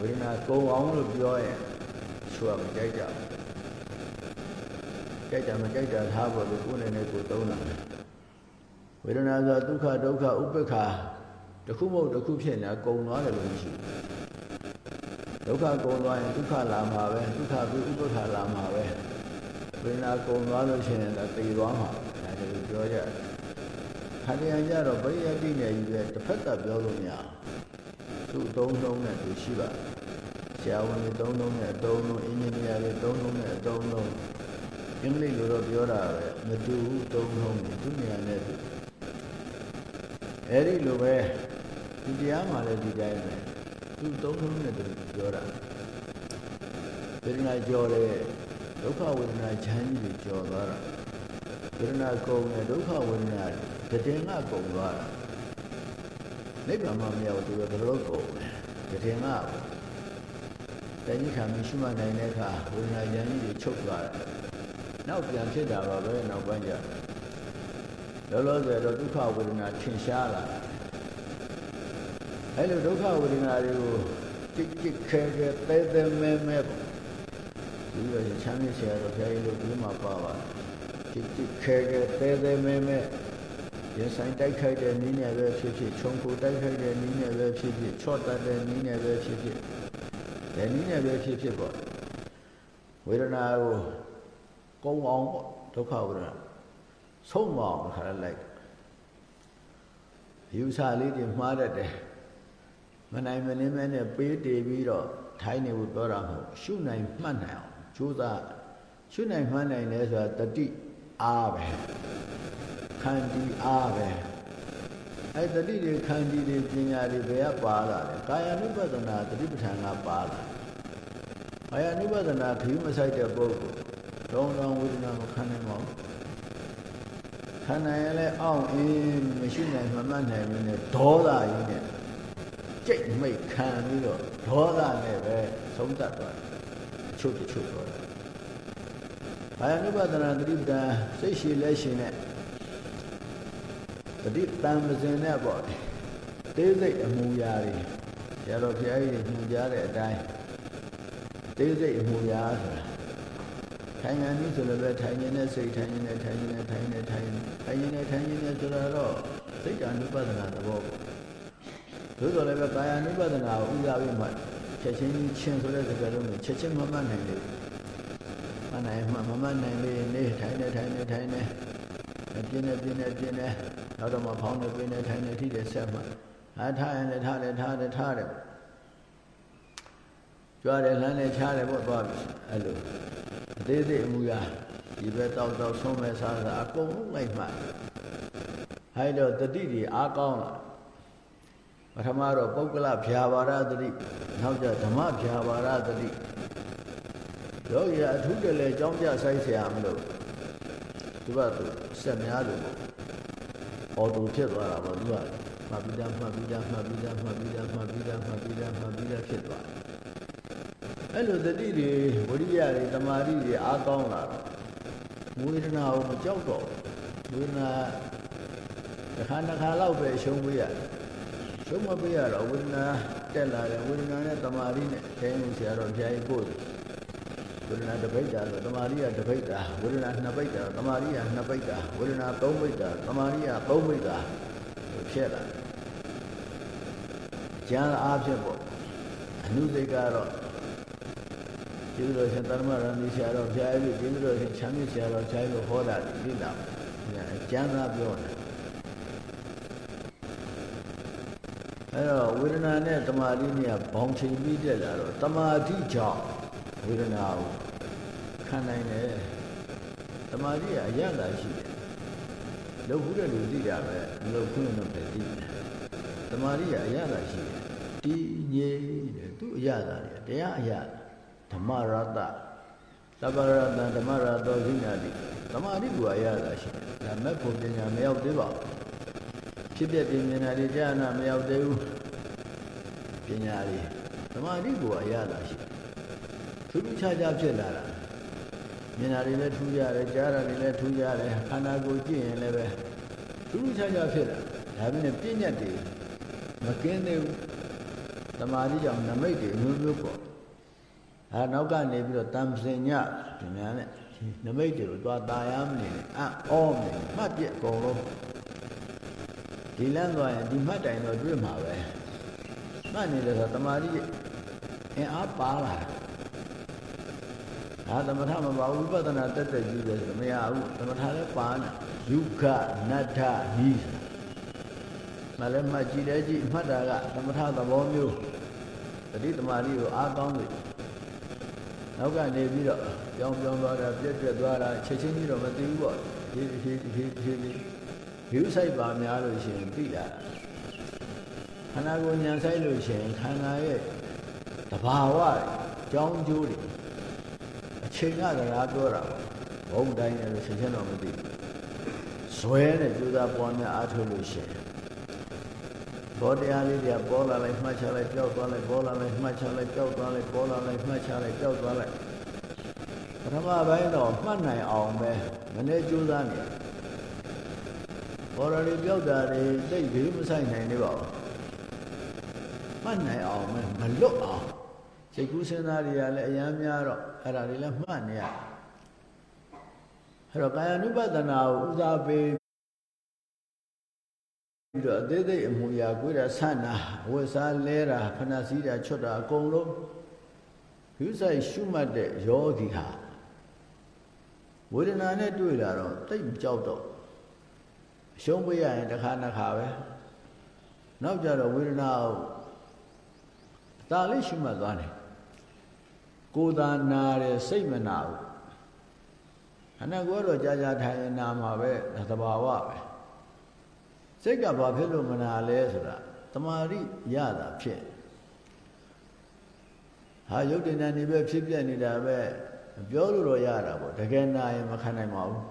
ဝေဒနာကုံအောင်လို့ပြောရင်ရှုရမကြိုက်ကြဘူးကြိုက်တာမကြိုက်တာထားဖို့လို့ကိုယ်နဲ့နဲ့ကိုယ်သုံးတာဝေဒနာဆိုဒုက္ခဒုက္ခဥပ္ပခာတခုမဟုတ်တခုဖြစ်နေတာကုံသွားတယ်လို့မရှိဘူးဒုက္ခကုံသွားရင်ဒုက္ခလာမှာပဲဒုက္ခပြီးဥပ္ပခာလာမှာပဲဝေဒနာကုံသွားလို့ရှိရင်လည်းသိသွားမှာဒါကြလို့ပြောကြတယ် ခန္ဓာကြတော့ပရိယတ္တိနဲ့ကြီးပဲတစ်ဖက်သက်ပြောလို့မရသူ့သုံးလုံးနဲ့သူရှိပါဆရာဝန်တွေသုံးလုံးနဲ့အသုံးလုံးအင်ဂျင်နီယာတွေသုံးလုံးနဲ့အသုံးလုံးအင်္ဂလိပ်လိုတော့ပြောတာပဲမတူဘူးသုံးလုံးသူနေရာနဲ့သူအဲ့ဒီလိုပဲဒီတရားမှလည်းဒီတိုင်းပဲသူသုံးလုံးနဲ့သူပြောတာဝေဒနာကြော်တယ်ဒုက္ခဝေဒနာချမ်းကြီးတွေကြော်သွားတာ ဝေဒနာကုန်တယ်ဒုက္ခဝေဒနာတည်ငါကုန်သွားတာနိဗ္ဗာန်မှာမရောက်သူဘယ်လိုကုန်လဲတည်ငါတဏှိခံမရှိမှနိုင်တဲ့အခါဝေဒနာဉာဏ်ကြီးတွေချုပ်သွားတယ်နောက်ပြန်ဖြစ်တာပါပဲနောက်ပိုင်းကျလောလောဆယ်တော့ဒုက္ခဝေဒနာထင်ရှားလာအဲ့လိုဒုက္ခဝေဒနာတွေကိုကြစ်ကြစ်ခဲခဲတဲတဲမဲမဲပေါ့ဒီလိုချမ်းမြေဆရာတော်ဘုရားကြီးတို့ဒီမှာပါပါ ကြစ်ကြစ်ခဲခဲတဲတဲမဲမဲရဆိုင်တိုက်ခိုက်တဲ့နည်းနဲ့ပဲဖြစ်ဖြစ်ခြုံကိုတိုက်ခိုက်တဲ့နည်းနဲ့ပဲဖြစ်ဖြစ်ချော့တတ်တဲ့နည်းနဲ့ပဲဖြစ်ဖြစ်ဒီနည်းနဲ့ပဲဖြစ်ဖြစ်ပေါ့ဝေဒနာကိုကုံအောင်ပေါ့ဒုက္ခဝေဒနာဆုံးမအောင်ခါလိုက်ယူဆလေးတွေမှားတတ်တယ်မနိုင်မနှင်းမဲနဲ့ပေးတည်ပြီးတော့ထိုင်းနေဖို့ပြောတာမဟုတ်ရှုနိုင်မှတ်နိုင်အောင်ကြိုးစားရှုနိုင်မှတ်နိုင်တယ်ဆိုတာတတိ အားပဲခန္တီအားပဲအဲတတိတွေခန္တီတွေပညာတွေဘယ်ကပါလာလဲကာယ ानु ပဒနာတတိပဋ္ဌာန်ကပါလာကာယ ानु ပဒနာခီးမဆိုင်တဲ့ပုဂ္ဂိုလ်တောင်းတောင်းဝေဒနာမခံနိုင်ပါဘူးခံနိုင်ရင်လည်းအောင့်အင်းမရှိနိုင်မှမနိုင်ဘူးနဲ့ဒေါသကြီးနဲ့ကြိတ်မိတ်ခံပြီးတော့ဒေါသနဲ့ပဲဆုံးသက်သွားတယ်အချုပ်တချို့တော့ ဘာယနုပဒနာတတိတံစိတ်ရှိလဲရှိနဲ့တတိတံမစင်နဲ့ပေါ့တေးစိတ်အမူအရာတွေရတော်ဘုရားကြီးညွှန်ကြားတဲ့အတိုင်းတေးစိတ်အမူအရာဆိုတာထိုင်ခြင်းနည်းဆိုလည်းပဲထိုင်ခြင်းနဲ့စိတ်ထိုင်ခြင်းနဲ့ထိုင်ခြင်းနဲ့ထိုင်နေထိုင်ထိုင်ခြင်းနဲ့ထိုင်ခြင်းနဲ့ဆိုတော့စိတ်တ ानु ပဒနာသဘောပေါ့သို့တော်လည်းပဲကာယ ानु ပဒနာကိုဥပဒေပြီးမှချက်ချင်းချင်းဆိုတဲ့စကားလုံးကိုချက်ချင်းမမှတ်နိုင်လေဘူး မနိုင်မှမမှတ်နိုင်လေနေထိုင်နေထိုင်နေထိုင်နေပြင်းနေပြင်းနေပြင်းနေနောက်တော့မှဖောင်းနေပြင်းနေထိုင်နေထိတဲ့ဆက်မှအားထားရင်လည်းထားတယ်ထားတယ်ထားတယ်ကြွားတယ်လမ်းနဲ့ချားတယ်ပေါ့သွားပြီအဲ့လိုအသေးစိတ်အမူအရာဒီဘက်တောက်တောက်ဆုံးမဲ့စားစားအကုန်လုံးလိုက်မှဟဲ့တော့တတိတွေအားကောင်းလာပထမတော့ပုဂ္ဂလဗျာပါဒတတိနောက်ကျဓမ္မဗျာပါဒတတိ ယောဂီကအထူးတလည်းကြောင်းပြဆိုင်ဆရာမလို့သူကသူဆက်များလို့အော်တိုဖြစ်သွားတာပေါ့သူကမှတ်ပြီးသားမှတ်ပြီးသားမှတ်ပြီးသားမှတ်ပြီးသားမှတ်ပြီးသားမှတ်ပြီးသားမှတ်ပြီးသားဖြစ်သွားအဲ့လိုတတိတွေဝိရိယတွေတမာတိတွေအားကောင်းလာတော့ဝေဒနာကိုမကြောက်တော့ဝေဒနာတစ်ခါတစ်ခါလောက်ပဲရှုံးပေးရတယ်ရှုံးမပေးရတော့ဝေဒနာတက်လာတယ်ဝေဒနာနဲ့တမာတိနဲ့အဲလိုဆရာတော်ဘုရားကြီးပို့တယ် ဝေဒနာတစ်ပိတ်တာဆိုတမာရီကတစ်ပိတ်တာဝေဒနာနှစ်ပိတ်တာတမာရီကနှစ်ပိတ်တာဝေဒနာသုံးပိတ်တာတမာရီကသုံးပိတ်တာဖြစ်လာကျန်အားဖြင့်ပေါ့အနုစိတ်ကတော့ကျေးဇူးတော်ရှင်တရမရဏီဆရာတော်ဘုရားကြီးကျေးဇူးတော်ရှင်ချမ်းမြေဆရာတော်ခြားလို့ဟောတာဒီလာကျမ်းသာပြောတယ်အဲ့တော့ဝေဒနာနဲ့တမာတိနဲ့ဘောင်ချိန်ပြီးတက်လာတော့တမာတိကြောင့် ဝေဒနာကိုခံနိုင်တယ်တမာတိကအရသာရှိတယ်လောက်ဘူးတဲ့လူသိတာပဲလောက်ခုနဲ့တော့ပဲသိတယ်တမာတိကအရသာရှိတယ်တီးငြိမ်တယ်သူအရသာတယ်တရားအရသာဓမ္မရတ္တသဗ္ဗရတ္တဓမ္မရတောဇိနာတိတမာတိကအရသာရှိတယ်ဒါမဲ့ဖို့ပညာမရောက်သေးပါဘူးဖြစ်ပြပြမြင်တာတွေကြာနာမရောက်သေးဘူးပညာတွေသမာဓိကိုအရသာရှိ ထူးထူးခြားခြားဖြစ်လာတာမြင်တာတွေလည်းထူးရတယ်ကြားတာတွေလည်းထူးရတယ်ခန္ဓာကိုယ်ကြည့်ရင်လည်းပဲထူးထူးခြားခြားဖြစ်လာဒါပေမဲ့ပြည့်ညတ်တွေမကင်းသေးဘူးသမာဓိကြောင့်နမိတ်တွေမျိုးမျိုးပေါ့အဲနောက်ကနေပြီးတော့တံပစင်ညဒီများနဲ့နမိတ်တွေကိုသွားตายရမနေနဲ့အောမနေမှတ်ပြအကုန်လုံးဒီလမ်းသွားရင်ဒီမှတ်တိုင်တော့တွေ့မှာပဲမှတ်နေတယ်ဆိုတမာတိအင်အားပါလာ ဒါသမထမပါဘူးဝိပဿနာတက်တက်ကြီးတယ်ဆိုမရဘူးသမထလည်းပါနေယုခနတ္ထဤမလည်းမှတ်ကြည့်တယ်ကြည့်မှတ်တာကသမထသဘောမျိုးတတိတမာတိကိုအားကောင်းပြီနောက်ကနေပြီးတော့ကြောင်းပြောင်းသွားတာပြက်ပြက်သွားတာချက်ချင်းကြီးတော့မသိဘူးပေါ့ဒီဒီဒီဒီဒီယူဆိုင်ပါများလို့ရှိရင်သိလာခန္ဓာကိုယ်ဉာဏ်ဆိုင်လို့ရှိရင်ခန္ဓာရဲ့တဘာဝကြောင်းကျိုးတွေအ ချိန်ကစကားပြောတာဘုံတိုင်းလည်းချက်ချင်းတော့မသိဘူးဇွဲနဲ့ကြိုးစားပွားများအားထုတ်လို့ရှိရင်ဘောတရားလေးတွေကပေါ်လာလိုက်မှတ်ချလိုက်ပျောက်သွားလိုက်ပေါ်လာလိုက်မှတ်ချလိုက်ပျောက်သွားလိုက်ပေါ်လာလိုက်မှတ်ချလိုက်ပျောက်သွားလိုက်ပထမပိုင်းတော့မှတ်နိုင်အောင်ပဲမနေ့ကြိုးစားနေပေါ်လာလေးပျောက်တာတွေသိဘေးမဆိုင်နိုင်နေပါဘူးမှတ်နိုင်အောင်ပဲမလွတ်အောင်စိတ်ကူးစဉ်းစားတွေကလည်းအများများတော့ အဲ့ဒါတွေလည်းမှတ်နေရအဲ့တော့ကာယ ानु ပဒနာကိုဦးစားပေးပြီးတော့အသေးသေးအမူအရာကိုယ်ရဆန္နာဝတ်စားလဲတာဖဏစည်းတာချွတ်တာအကုန်လုံးယူဆိုင်ရှုမှတ်တဲ့ယောဂီဟာဝေဒနာနဲ့တွေ့လာတော့တိတ်ကြောက်တော့အရှုံးပေးရရင်တစ်ခါနှစ်ခါပဲနောက်ကြတော့ဝေဒနာကိုအသာလေးရှုမှတ်သွားတယ် ကိုယ်သာနာတယ်စိတ်မနာဘူးအနာကိုတော့ကြာကြာထိုင်နာမှာပဲသဘာဝပဲစိတ်ကဘာဖြစ်လို့မနာလဲဆိုတာတမာရိရတာဖြစ်ဟာယုတ်တင်တဲ့နေပဲဖြစ်ပြနေတာပဲပြောလို့တော့ရတာပေါ့တကယ်နာရင်မခံနိုင်ပါဘူး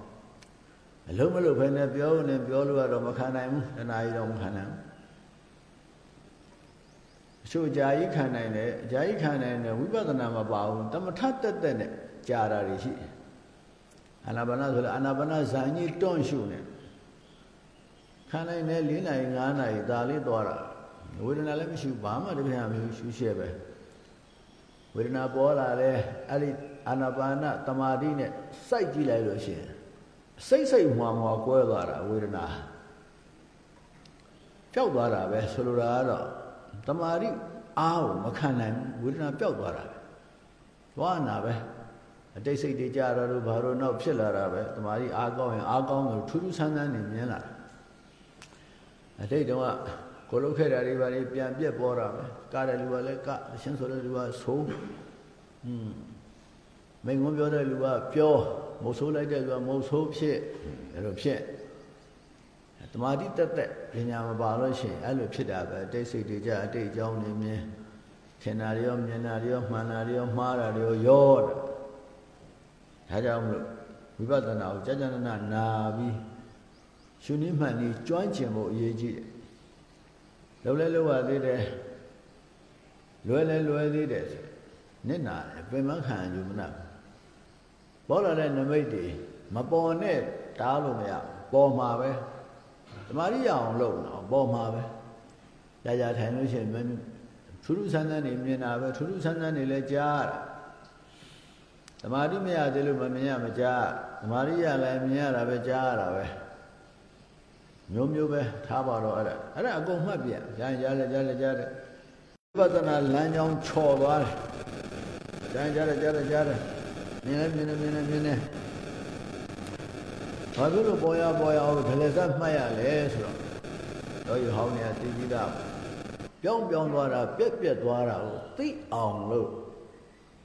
အလုံးမလို့ပဲနဲ့ပြောနေပြောလို့ကတော့မခံနိုင်ဘူးတဏှာကြီးတော့မခံနိုင်ဘူးအ ချို့ကြာကြီးခံနိုင်တယ်အကြာကြီးခံနိုင်တယ်ဝိပဿနာမပါဘူးတမထတက်တက်နဲ့ကြာတာတွေရှိတယ်အာနာပါနဆိုလဲအာနာပါနဇာညကြီးတွန့်ရှုနေခံနိုင်တယ်၄နိုင်၅နိုင်ဒါလေးသွားတာဝေဒနာလည်းမရှိဘူးဘာမှတပြည့်မျိုးရှုရှဲပဲဝေဒနာပေါ်လာတယ်အဲ့ဒီအာနာပါနတမာတိနဲ့စိုက်ကြည့်လိုက်လို့ရှိရင်စိတ်စိတ်မှွာမှွာကွဲသွားတာဝေဒနာပျောက်သွားတာပဲဆိုလိုတာကတော့ တမာတိအားကိုမခံနိုင်ဘူးဝေဒနာပျောက်သွားတာပဲသွားနာပဲအတိတ်စိတ်တွေကြတော့လို့ဘာလို့နောက်ဖြစ်လာတာပဲတမာတိအားကောင်းရင်အားကောင်းလို့ထူးထူးဆန်းဆန်းနေမြင်လာအတိတ်တုန်းကကိုလုတ်ခဲ့တာတွေပါလေပြန်ပြက်ပေါ်တာပဲကားတဲ့လူကလည်းကအရှင်းဆိုတဲ့လူကဆိုးอืมမိန်ကုန်းပြောတဲ့လူကပြောမုတ်ဆိုးလိုက်တဲ့လူကမုတ်ဆိုးဖြစ်အဲ့လိုဖြစ်တမာတိတက်တက် ပညာမပါလို့ရှိရင်အဲ့လိုဖြစ်တာပဲအတိတ်စိတ်တွေကြအတိတ်အကြောင်းနေမြင်ထင်တာတွေရောမြင်တာတွေရောမှန်တာတွေရောမှားတာတွေရောရောတာဒါကြောင့်မလို့ဝိပဿနာကိုကြာကြာနာနာနာပြီးရှုနည်းမှန်ပြီးကျွမ်းကျင်ဖို့အရေးကြီးတယ်လုံးလဲလုံးရသေးတယ်လွယ်လဲလွယ်သေးတယ်နစ်နာတယ်ပင်မခံယူမနာပေါ်လာတဲ့နမိတ်တွေမပေါ်နဲ့တားလို့မရပေါ်မှာပဲ ဓမ္မရိယအောင်လုပ်တော့ပေါ်မှာပဲကြာကြာထိုင်လို့ရှိရင်ထူးထူးဆန်းဆန်းနေမြင်တာပဲထူးထူးဆန်းဆန်းနေလဲကြားတာသမာဓိမရသေးလို့မမြင်ရမကြားသမာဓိရလည်းမြင်ရတာပဲကြားရတာပဲမျိုးမျိုးပဲထားပါတော့အဲ့ဒါအဲ့ဒါအကုန်မှတ်ပြန်ကြားကြားလဲကြားလဲကြားတယ်ဝိပဿနာလမ်းကြောင်းချော်သွားတယ်ကြားကြားတယ်ကြားတယ်ကြားတယ်မြင်လဲမြင်လဲမြင်လဲမြင်လဲ ဘာလို့လို့ပေါ်ရပေါ်ရအောင်ဒလစတ်မှတ်ရလဲဆိုတော့တော့ရဟောင်းနေတည်ပြီးသားပြောင်းပြောင်းသွားတာပြက်ပြက်သွားတာကိုသိအောင်လို့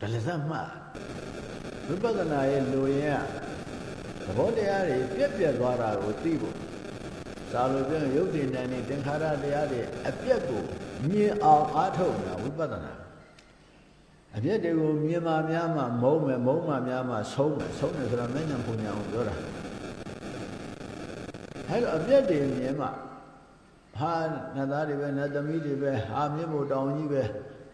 ဒလစတ်မှတ်ဝိပဿနာရဲ့လူရင်ကသဘောတရားတွေပြက်ပြက်သွားတာကိုသိဖို့သာလို့ပြောရုပ်တည်နိုင်တဲ့သင်္ခါရတရားတွေအပြက်ကိုမြင်အောင်အားထုတ်တာဝိပဿနာအပြက်တွေကိုမြင်မှများမှမုံမယ်မုံမှများမှဆုံးမယ်ဆုံးတယ်ဆိုတာမဉ္ဇဉ်ပုံညာကိုပြောတာ အဲ့တော့အပြက်တွေမြင်မှဟာနတ်သားတွေပဲနတ်သမီးတွေပဲဟာမြင့်မို့တောင်ကြီးပဲ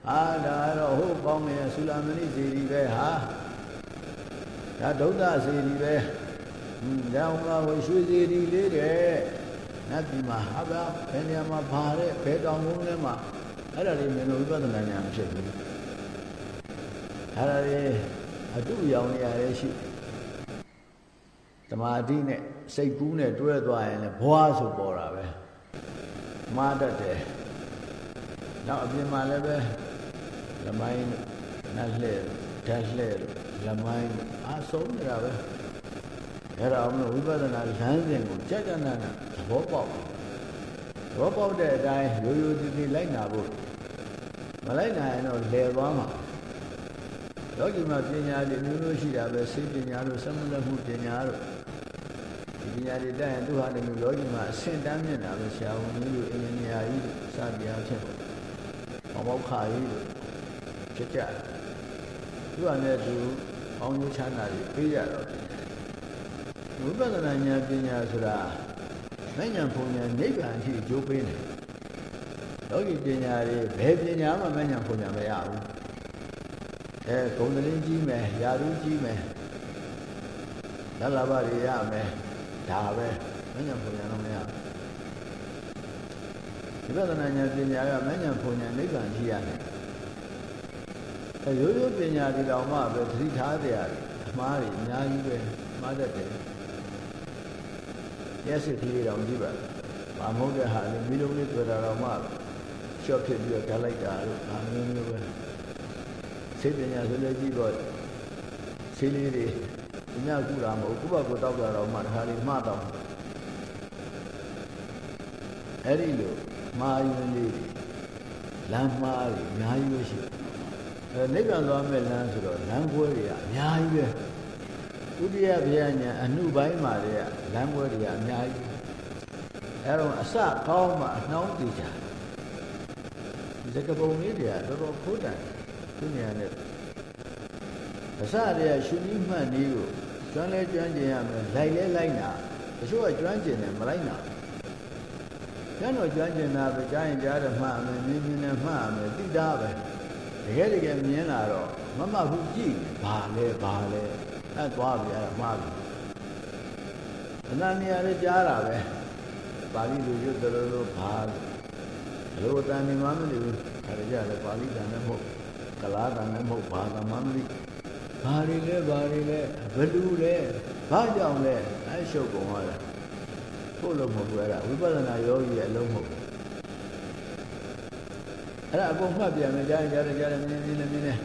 ဟာဒါတော့ဟုတ်ကောင်းငယ်ဆူလာမဏိစီရီပဲဟာဒါဒုဒ္ဒစီရီပဲဟင်းဒါဟောဝရွှေစီရီလေးတဲ့နတ်ပြည်မှာဟာဗျာဘယ်နေရာမှာဘာတဲ့ဘယ်တောင်ကုန်းထဲမှာအဲ့ဒါတွေမြင်လို့ဝိပဿနာဉာဏ်ဖြစ်ဘူးအဲ့ဒါတွေအတုရောင်နေရတဲ့ရှိတမာတိနဲ့ စိတ်ကူးနဲ့တွဲသွားရင်လည်းဘွားဆိုပေါ်တာပဲမှားတတ်တယ်နောက်အပြင်မှာလည်းပဲလမိုင်းနတ်လှဲ့ဓာတ်လှဲ့လမိုင်းအားဆုံးနေတာပဲအဲ့ဒါအောင်လို့ဝိပဿနာလမ်းစဉ်ကိုကြကြနာနာသဘောပေါက်သဘောပေါက်တဲ့အတိုင်းရိုးရိုးတည်တည်လိုက်နာဖို့မလိုက်နာရင်တော့လဲသွားမှာလောကီမှာပညာတွေမျိုးမျိုးရှိတာပဲစိတ်ပညာတို့သမဏမှုပညာတို့ဒီ ပညာတွေတက်ရင်သူဟာလည်းလောကီမှာအဆင့်တန်းမြင့်တာပဲဆရာဝန်ကြီးတို့အင်ဂျင်နီယာကြီးတို့စသည်အားဖြင့်ဘောဘောက်ခါကြီးတို့ဖြစ်ကြတယ်သူကလည်းသူအောင်းကျချမ်းသာတွေပေးရတော့ဝိပဿနာဉာဏ်ပညာဆိုတာမဉ္ဇဉ်ဘုံဉာဏ်နိဗ္ဗာန်အထိအကျိုးပေးတယ်လောကီပညာတွေဘယ်ပညာမှမဉ္ဇဉ်ဘုံဉာဏ်မရဘူးအဲဂုံတလင်းကြီးမယ်ယာရုကြီးမယ်လလဘတွေရမယ် ဒါပဲမဉ္ဇဉ်ဘုံဉာဏ်တော့မရဘူးဝိပဿနာဉာဏ်ပညာကမဉ္ဇဉ်ဘုံဉာဏ်နိဗ္ဗာန်ထိရတယ်အဲရိုးရိုးပညာဒီတော်မှပဲသတိထားတရားအမှားတွေအများကြီးပဲမှားတတ်တယ်ရက်စစ်ကလေးတောင်ကြည့်ပါဘာမဟုတ်တဲ့ဟာလေမိလုံးလေးတွေ့တာတော့မှရှော့ဖြစ်ပြီးတော့ဓာတ်လိုက်တာလို့အာမျိုးမျိုးပဲစိတ်ပညာဆိုလည်းကြည့်တော့ဆေးလေးတွေ အများကူတာမဟုတ်ခုဘကိုတောက်တာတော့မှတခါလေးမှားတော့အဲ့ဒီလိုမှားယွင်းလေးလမ်းမှားတွေအများကြီးပဲရှိအဲနိဗ္ဗာန်သွားမဲ့လမ်းဆိုတော့လမ်းခွဲတွေကအများကြီးပဲဥဒိယဗျာညာအနုပိုင်းမှာတည်းကလမ်းပွဲတွေကအများကြီးအဲတော့အစကောင်းမှအနှောင်းတည်ကြဒီစကပုံလေးတွေကတော်တော်ခိုးတန်သူညာနဲ့အစတည်းကရှင်ကြီးမှတ်နည်းကို ကျွမ်းလဲကျွမ်းကျင်ရမယ်လိုက်လဲလိုက်နာတချို့ကကျွမ်းကျင်တယ်မလိုက်နာကျွမ်းတော့ကျွမ်းကျင်တာပဲကြားရင်ကြားတယ်မှတ်မယ်မြင်မြင်နဲ့မှတ်မယ်သိတာပဲတကယ်တကယ်မြင်လာတော့မမှတ်ဘူးကြည့်ဘာလဲဘာလဲအဲသွားပြီအဲမှားပြီအနန္တရာလည်းကြားတာပဲပါဠိလိုရွတ်တယ်လို့ဘာလို့အတန်နေမှမသိဘူးအဲဒါကြလည်းပါဠိတန်လည်းမဟုတ်ကလားတန်လည်းမဟုတ်ဘာသာမှမသိ ဘာတွေလဲဘာတွေလဲဘလူလဲဘာကြောင့်လဲအဲရှုပ်ကုန်သွားတယ်ဖို့လို့မဟုတ်ဘူးအဲ့ဒါဝိပဿနာယောဂီရဲ့အလုံးမဟုတ်ဘူးအဲ့ဒါအကုန်မှတ်ပြန်မယ်ကြားရင်ကြားတယ်ကြားတယ်မြင်မြင်မြင်မြင်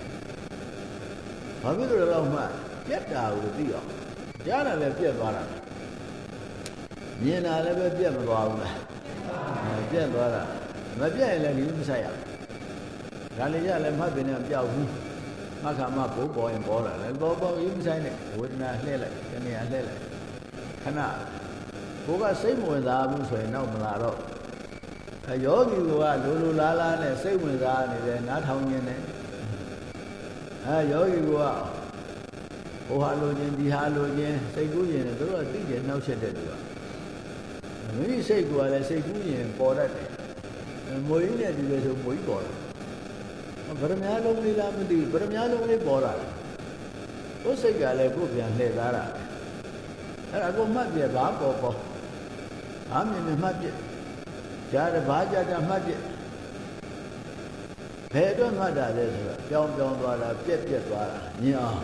ဘာဖြစ်လို့လဲတော့မှတ်ပြက်တာကိုသိအောင်ကြားတာလည်းပြက်သွားတာမြင်တာလည်းပဲပြက်မသွားဘူးလားပြက်သွားတာမပြက်ရင်လည်းဒီလိုမဆိုင်ရဒါလည်းရလည်းမှတ်ပင်နဲ့ပြောက်ဘူး မခါမဘိုးပေါ်ရင်ပေါ်လာတယ်ပေါ်ပေါ်ရေးမဆိုင်နဲ့ဝေဒနာလှည့်လိုက်တနေရာလှည့်လိုက်ခဏဘိုးကစိတ်မဝင်စားဘူးဆိုရင်တော့မလာတော့အယောဂီကလိုလိုလားလားနဲ့စိတ်ဝင်စားနေတယ်နားထောင်နေတယ်အဲယောဂီကဟိုဟာလိုခြင်းဒီဟာလိုခြင်းစိတ်ကူးရင်လည်းတို့ကသိတယ်နှောက်ချက်တဲ့သူကမိမိစိတ်ကူကလည်းစိတ်ကူးရင်ပေါ်တတ်တယ်မွေးနဲ့ဒီလိုဆိုမွေးပေါ်တယ် ဗရမ ्या လုံးလေးလားမသိဘူးဗရမ ्या လုံးလေးပေါ်လာတယ်ကိုယ်စိတ်ကလည်းကိုယ်ပြန်လှည့်သားတာအဲ့ဒါကိုမှတ်ပြဘာပေါ်ပေါ်အားမြင်မြင်မှတ်ပြကြားတယ်ဘာကြကြမှတ်ပြဘယ်အတွက်မှတ်တာလဲဆိုတော့ပြောင်းပြောင်းသွားတာပြက်ပြက်သွားတာမြင်အောင်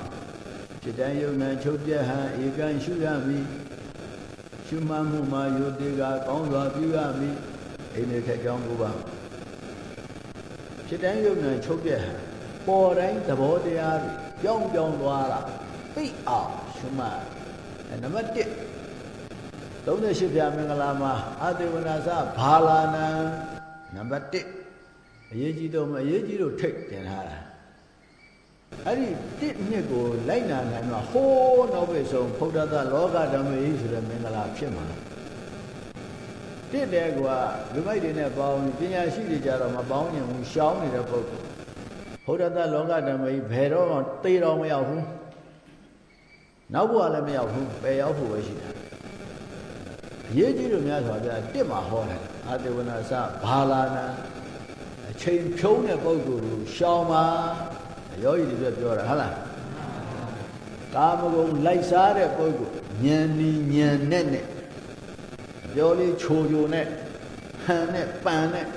ဖြစ်တိုင်းယုံနာချုပ်ပြက်ဟန်ဧကန်ရှုရမည်ရှုမှတ်မှုမှာယုတိကကောင်းစွာပြုရမည်အိမ်နေထက်ကြောင်းကိုပါ ဖြစ်တိုင်းယုံနာချုပ်ပြက်ဟန်ပေါ်တိုင်းသဘောတရားတွေပြောင်းပြောင်းသွားတာသိအောင်ရှုမှတ်နံပါတ်1 38ပြမင်္ဂလာမှာအာတေဝနာစဘာလာနံနံပါတ်1အရေးကြီးတော့မအရေးကြီးတော့ထိတ်တင်ထားတာအဲ့ဒီ1နှစ်ကိုလိုက်နာနိုင်မှာဟိုးနောက်ပိဆုံးဖုဒ္ဓသလောကဓမ္မကြီးဆိုတဲ့မင်္ဂလာဖြစ်မှာ တစ်တဲ့ကွာလူမိုက်တွေနဲ့ပေါင်းပညာရှိတွေကြတော့မပေါင်းရင်ဘူးရှောင်းနေတဲ့ပုဂ္ဂိုလ်ဘုဒ္ဓသလောကဓမ္မကြီးဘယ်တော့မှသေတော်မရောက်ဘူးနောက်ဘုရားလည်းမရောက်ဘူးပယ်ရောက်ဖို့ပဲရှိတယ်အရေးကြီးလို့များစွာဗျာတစ်မှာဟောတယ်အာတေဝနာစဘာလာနာအချိန်ဖြုံးတဲ့ပုဂ္ဂိုလ်ကိုရှောင်ပါယောဂီတွေပြောတာဟုတ်လားကာမဂုဏ်လိုက်စားတဲ့ပုဂ္ဂိုလ်ဉာဏ်နီဉာဏ်နဲ့နဲ့ ပြောလေးချိုချိုနဲ့ဟန်နဲ့ပန်နဲ့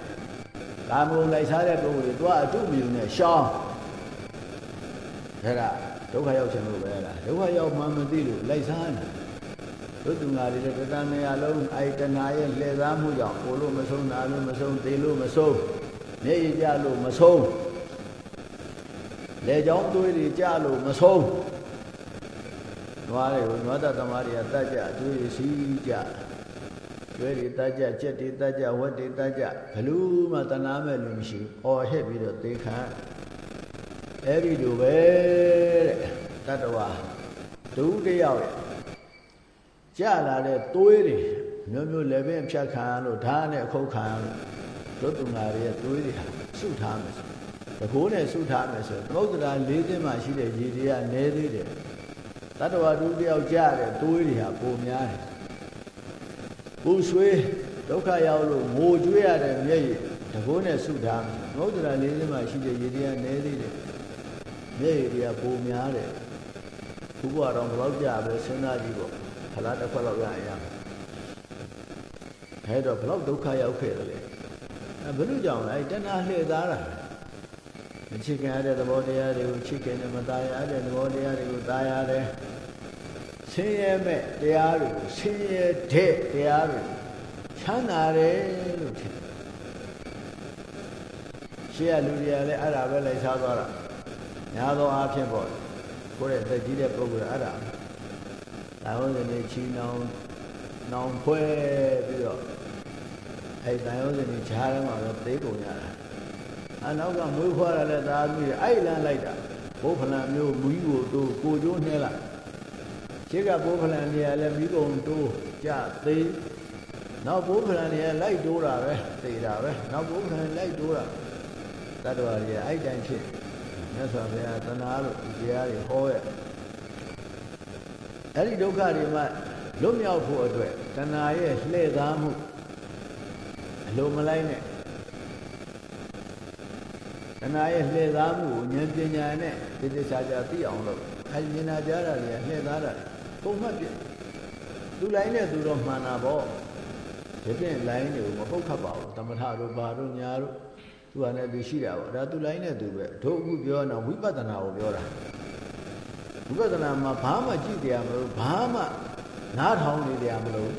ကာမဂုဏ်လိုက်စားတဲ့ပုဂ္ဂိုလ်တွေသွားအတုမြုံနဲ့ရှောင်အဲ့ဒါဒုက္ခရောက်ခြင်းလို့ပဲလားဒုက္ခရောက်မှမသိလို့လိုက်စားနေတာတို့သူငါတွေတတန်နေရလုံးအိုက်တနာရဲ့လှည့်သားမှုကြောင့်ကိုလို့မဆုံးနာလို့မဆုံးသေလို့မဆုံးမျက်ရည်ကြလို့မဆုံးလေကြောင်းသွေးတွေကြလို့မဆုံးနွားတွေကိုနွားတသမားတွေကတတ်ကြအသွေးစီးကြ ကျွဲတွေတတ်ကြကြက်တွေတတ်ကြဝက်တွေတတ်ကြဘလူးမှတနာမဲ့လူမရှိဘူးအော်ဟစ်ပြီးတော့သေခံအဲ့ဒီလိုပဲတဲ့တတ္တဝါဒုတယောက်ရဲ့ကြလာတဲ့သွေးတွေမျိုးမျိုးလည်းပင်ဖြတ်ခံလို့ဓာတ်နဲ့အခုတ်ခံလို့တို့သူငါတွေရဲ့သွေးတွေဟာစုထားမယ်ဆိုတကိုးနဲ့စုထားမယ်ဆိုသမုဒ္ဒရာ၄သိန်းမှရှိတဲ့ရေတွေကနဲသေးတယ်တတ္တဝါဒုတယောက်ကြတဲ့သွေးတွေဟာပုံများတယ် ပူဆွေးဒုက္ခရောက်လို့ငိုကြွေးရတဲ့မျက်ရည်တကိုးနဲ့စုထားမယ်သမုဒ္ဒရာ၄သိန်းမှရှိတဲ့ရေတွေကနဲသေးတယ်မျက်ရည်တွေကပုံများတယ်ဘုရားတော်ဘယ်လောက်ကြပဲစဉ်းစားကြည့်ပေါ့ခလားတစ်ခွက်လောက်ရရင်ရမယ်အဲတော့ဘလောက်ဒုက္ခရောက်ခဲ့တယ်လေအဲဘယ်လိုကြောင့်လဲတဏှာလှည့်သားတာမချစ်ခင်ရတဲ့သဘောတရားတွေကိုချစ်ခင်တယ်မตายရတဲ့သဘောတရားတွေကိုตายရတယ် ဆင်းရဲမဲ့တရားတွေကိုဆင်းရဲတဲ့တရားတွေချမ်းသာတယ်လို့ထင်တယ်ရှေ့ကလူတွေကလည်းအဲ့ဒါပဲလိုက်စားသွားတာညာသောအားဖြင့်ပေါ့ကိုယ့်ရဲ့သက်ကြီးတဲ့ပုဂ္ဂိုလ်အဲ့ဒါဒါဟုတ်တယ်လေချီနောင်နောင်ဖွဲပြီးတော့အဲ့တန်ရုံးစင်ကြီးဈာထဲမှာပဲသိကုန်ရတာအနောက်ကမွေးဖွားရတဲ့သားသမီးအဲ့လန်းလိုက်တာဘိုးဖလံမျိုးမူကြီးကိုတို့ကိုကျိုးနှဲလိုက် ရှေ့ကဘိုးဖလံနေရာလဲမိကုံတိုးကြသေးနောက်ဘိုးဖလံနေရာလိုက်တိုးတာပဲသေတာပဲနောက်ဘိုးဖလံလိုက်တိုးတာတတ္တဝါတွေအဲ့တိုင်းဖြစ်မြတ်စွာဘုရားသနာလို့ဒီတရားတွေဟောရဲ့အဲ့ဒီဒုက္ခတွေမှလွတ်မြောက်ဖို့အတွက်တဏှာရဲ့လှည့်သားမှုအလိုမလိုက်နဲ့တဏှာရဲ့လှည့်သားမှုကိုဉာဏ်ပညာနဲ့တည်တည်ချာချာသိအောင်လုပ်အဲဒီဉာဏ်ကြားတာတွေလှည့်သားတာ ပုံမှတ်ပြသူလိုက်နဲ့သူတော့မှန်တာပေါ့ဒီပြင်လိုင်းတွေကိုမပုတ်ခတ်ပါဘူးတမထတို့ဘာတို့ညာတို့သူကလည်းသူရှိတာပေါ့ဒါသူလိုင်းနဲ့သူပဲတို့အခုပြောတာဝိပဿနာကိုပြောတာဝိပဿနာမှာဘာမှကြည့်တရားမလို့ဘာမှနားထောင်နေတရားမလို့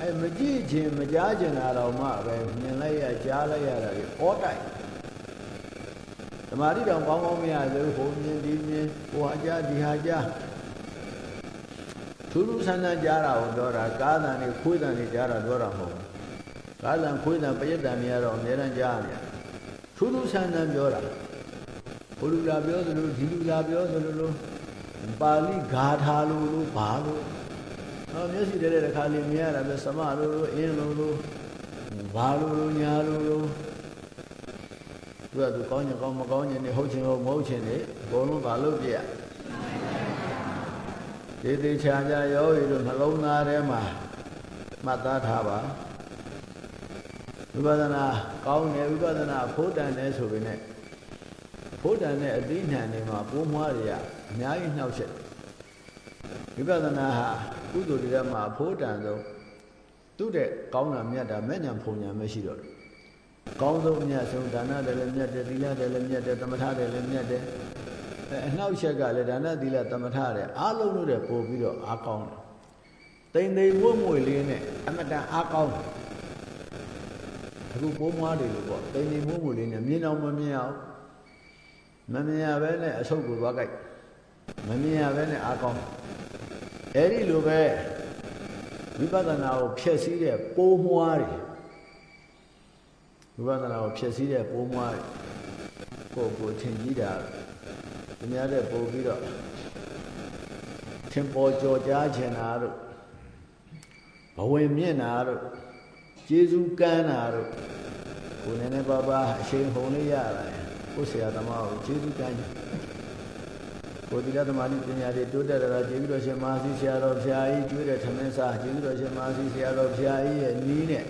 အဲမကြည့်ခြင်းမကြားခြင်းတာတော့မှပဲမြင်လိုက်ရကြားလိုက်ရတာကြီးဩတိုက်ဓမ္မတိတော်ကောင်းကောင်းမရသေးဘူးဟိုမြင်ဒီမြင်ဟိုအကြားဒီဟာကြား ထူးထူးဆန်းဆန်းကြားတာကိုပြောတာကားတန်တွေခွေးတန်တွေကြားတာပြောတာမဟုတ်ဘူးကားတန်ခွေးတန်ပရိသတ်တွေကတော့အများတန်းကြားနေတယ်ထူးထူးဆန်းဆန်းပြောတာဘုလူလာပြောသလိုဒီလူလာပြောသလိုလိုပါဠိဂါထာလိုလိုဘာလိုဟောမျက်စိတည်းတဲ့ခါလေးမြင်ရတာပဲသမလိုလိုအင်းလိုလိုဘာလိုလိုညာလိုလိုသူကသူကောင်းရင်ကောင်းမကောင်းရင်နေဟုတ်ချင်ဟုတ်မဟုတ်ချင်နေအကုန်လုံးဘာလို့ပြရ ဒီသေးချာချာရောရည်လို့နှလုံးသားထဲမှာမှတ်သားထားပါဝိပဿနာကောင်းတယ်ဝိပဿနာဖို့တန်တယ်ဆိုပေမဲ့ဖို့တန်တဲ့အသိဉာဏ်တွေမှာပိုးမွားတွေကအများကြီးနှောက်ချက်ဝိပဿနာဟာကုသိုလ်တွေမှာဖို့တန်ဆုံးသူ့တဲ့ကောင်းတာမြတ်တာမဲ့ညာဖုံညာမရှိတော့ဘူးကောင်းဆုံးအမြတ်ဆုံးဒါနတယ်လည်းမြတ်တယ်သီလတယ်လည်းမြတ်တယ်သမထတယ်လည်းမြတ်တယ် အဲအနှောက်အယှက်ကလည်းဒါနသီလသမထတယ်အားလုံးလို့တဲ့ပို့ပြီးတော့အားကောင်းတယ်တိမ်တိမ်မွတ်မွေလေးနဲ့အမတန်အားကောင်းတယ်အခုပိုးမွားတွေလို့ပေါ့တိမ်တိမ်မွတ်မွေလေးနဲ့မြင်အောင်မမြင်အောင်မမြင်ရဘဲနဲ့အဆုတ်ကိုသွားကြိုက်မမြင်ရဘဲနဲ့အားကောင်းအဲ့ဒီလိုပဲဝိပဿနာကိုဖြည့်ဆည်းတဲ့ပိုးမွားတွေဝိပဿနာကိုဖြည့်ဆည်းတဲ့ပိုးမွားကိုကိုထင်ကြီးတာသူ များတဲ့ပို့ပြီးတော့ထင်ပေါ်ကြော်ကြားချင်တာတို့ဘဝင်မြင့်တာတို့ကျေးဇူးကမ်းတာတို့ကိုနည်းနည်းပါးပါးအရှိန်ဟုန်လေးရတာကိုဆရာသမားကိုကျေးဇူးကမ်းတယ်ကိုတိရသမာဓိပညာတွေတိုးတက်လာကျေးဇူးတော်ရှင်မဟာစီဆရာတော်ဘုရားကြီးကျွေးတဲ့ထမင်းစားကျေးဇူးတော်ရှင်မဟာစီဆရာတော်ဘုရားကြီးရဲ့နီးနဲ့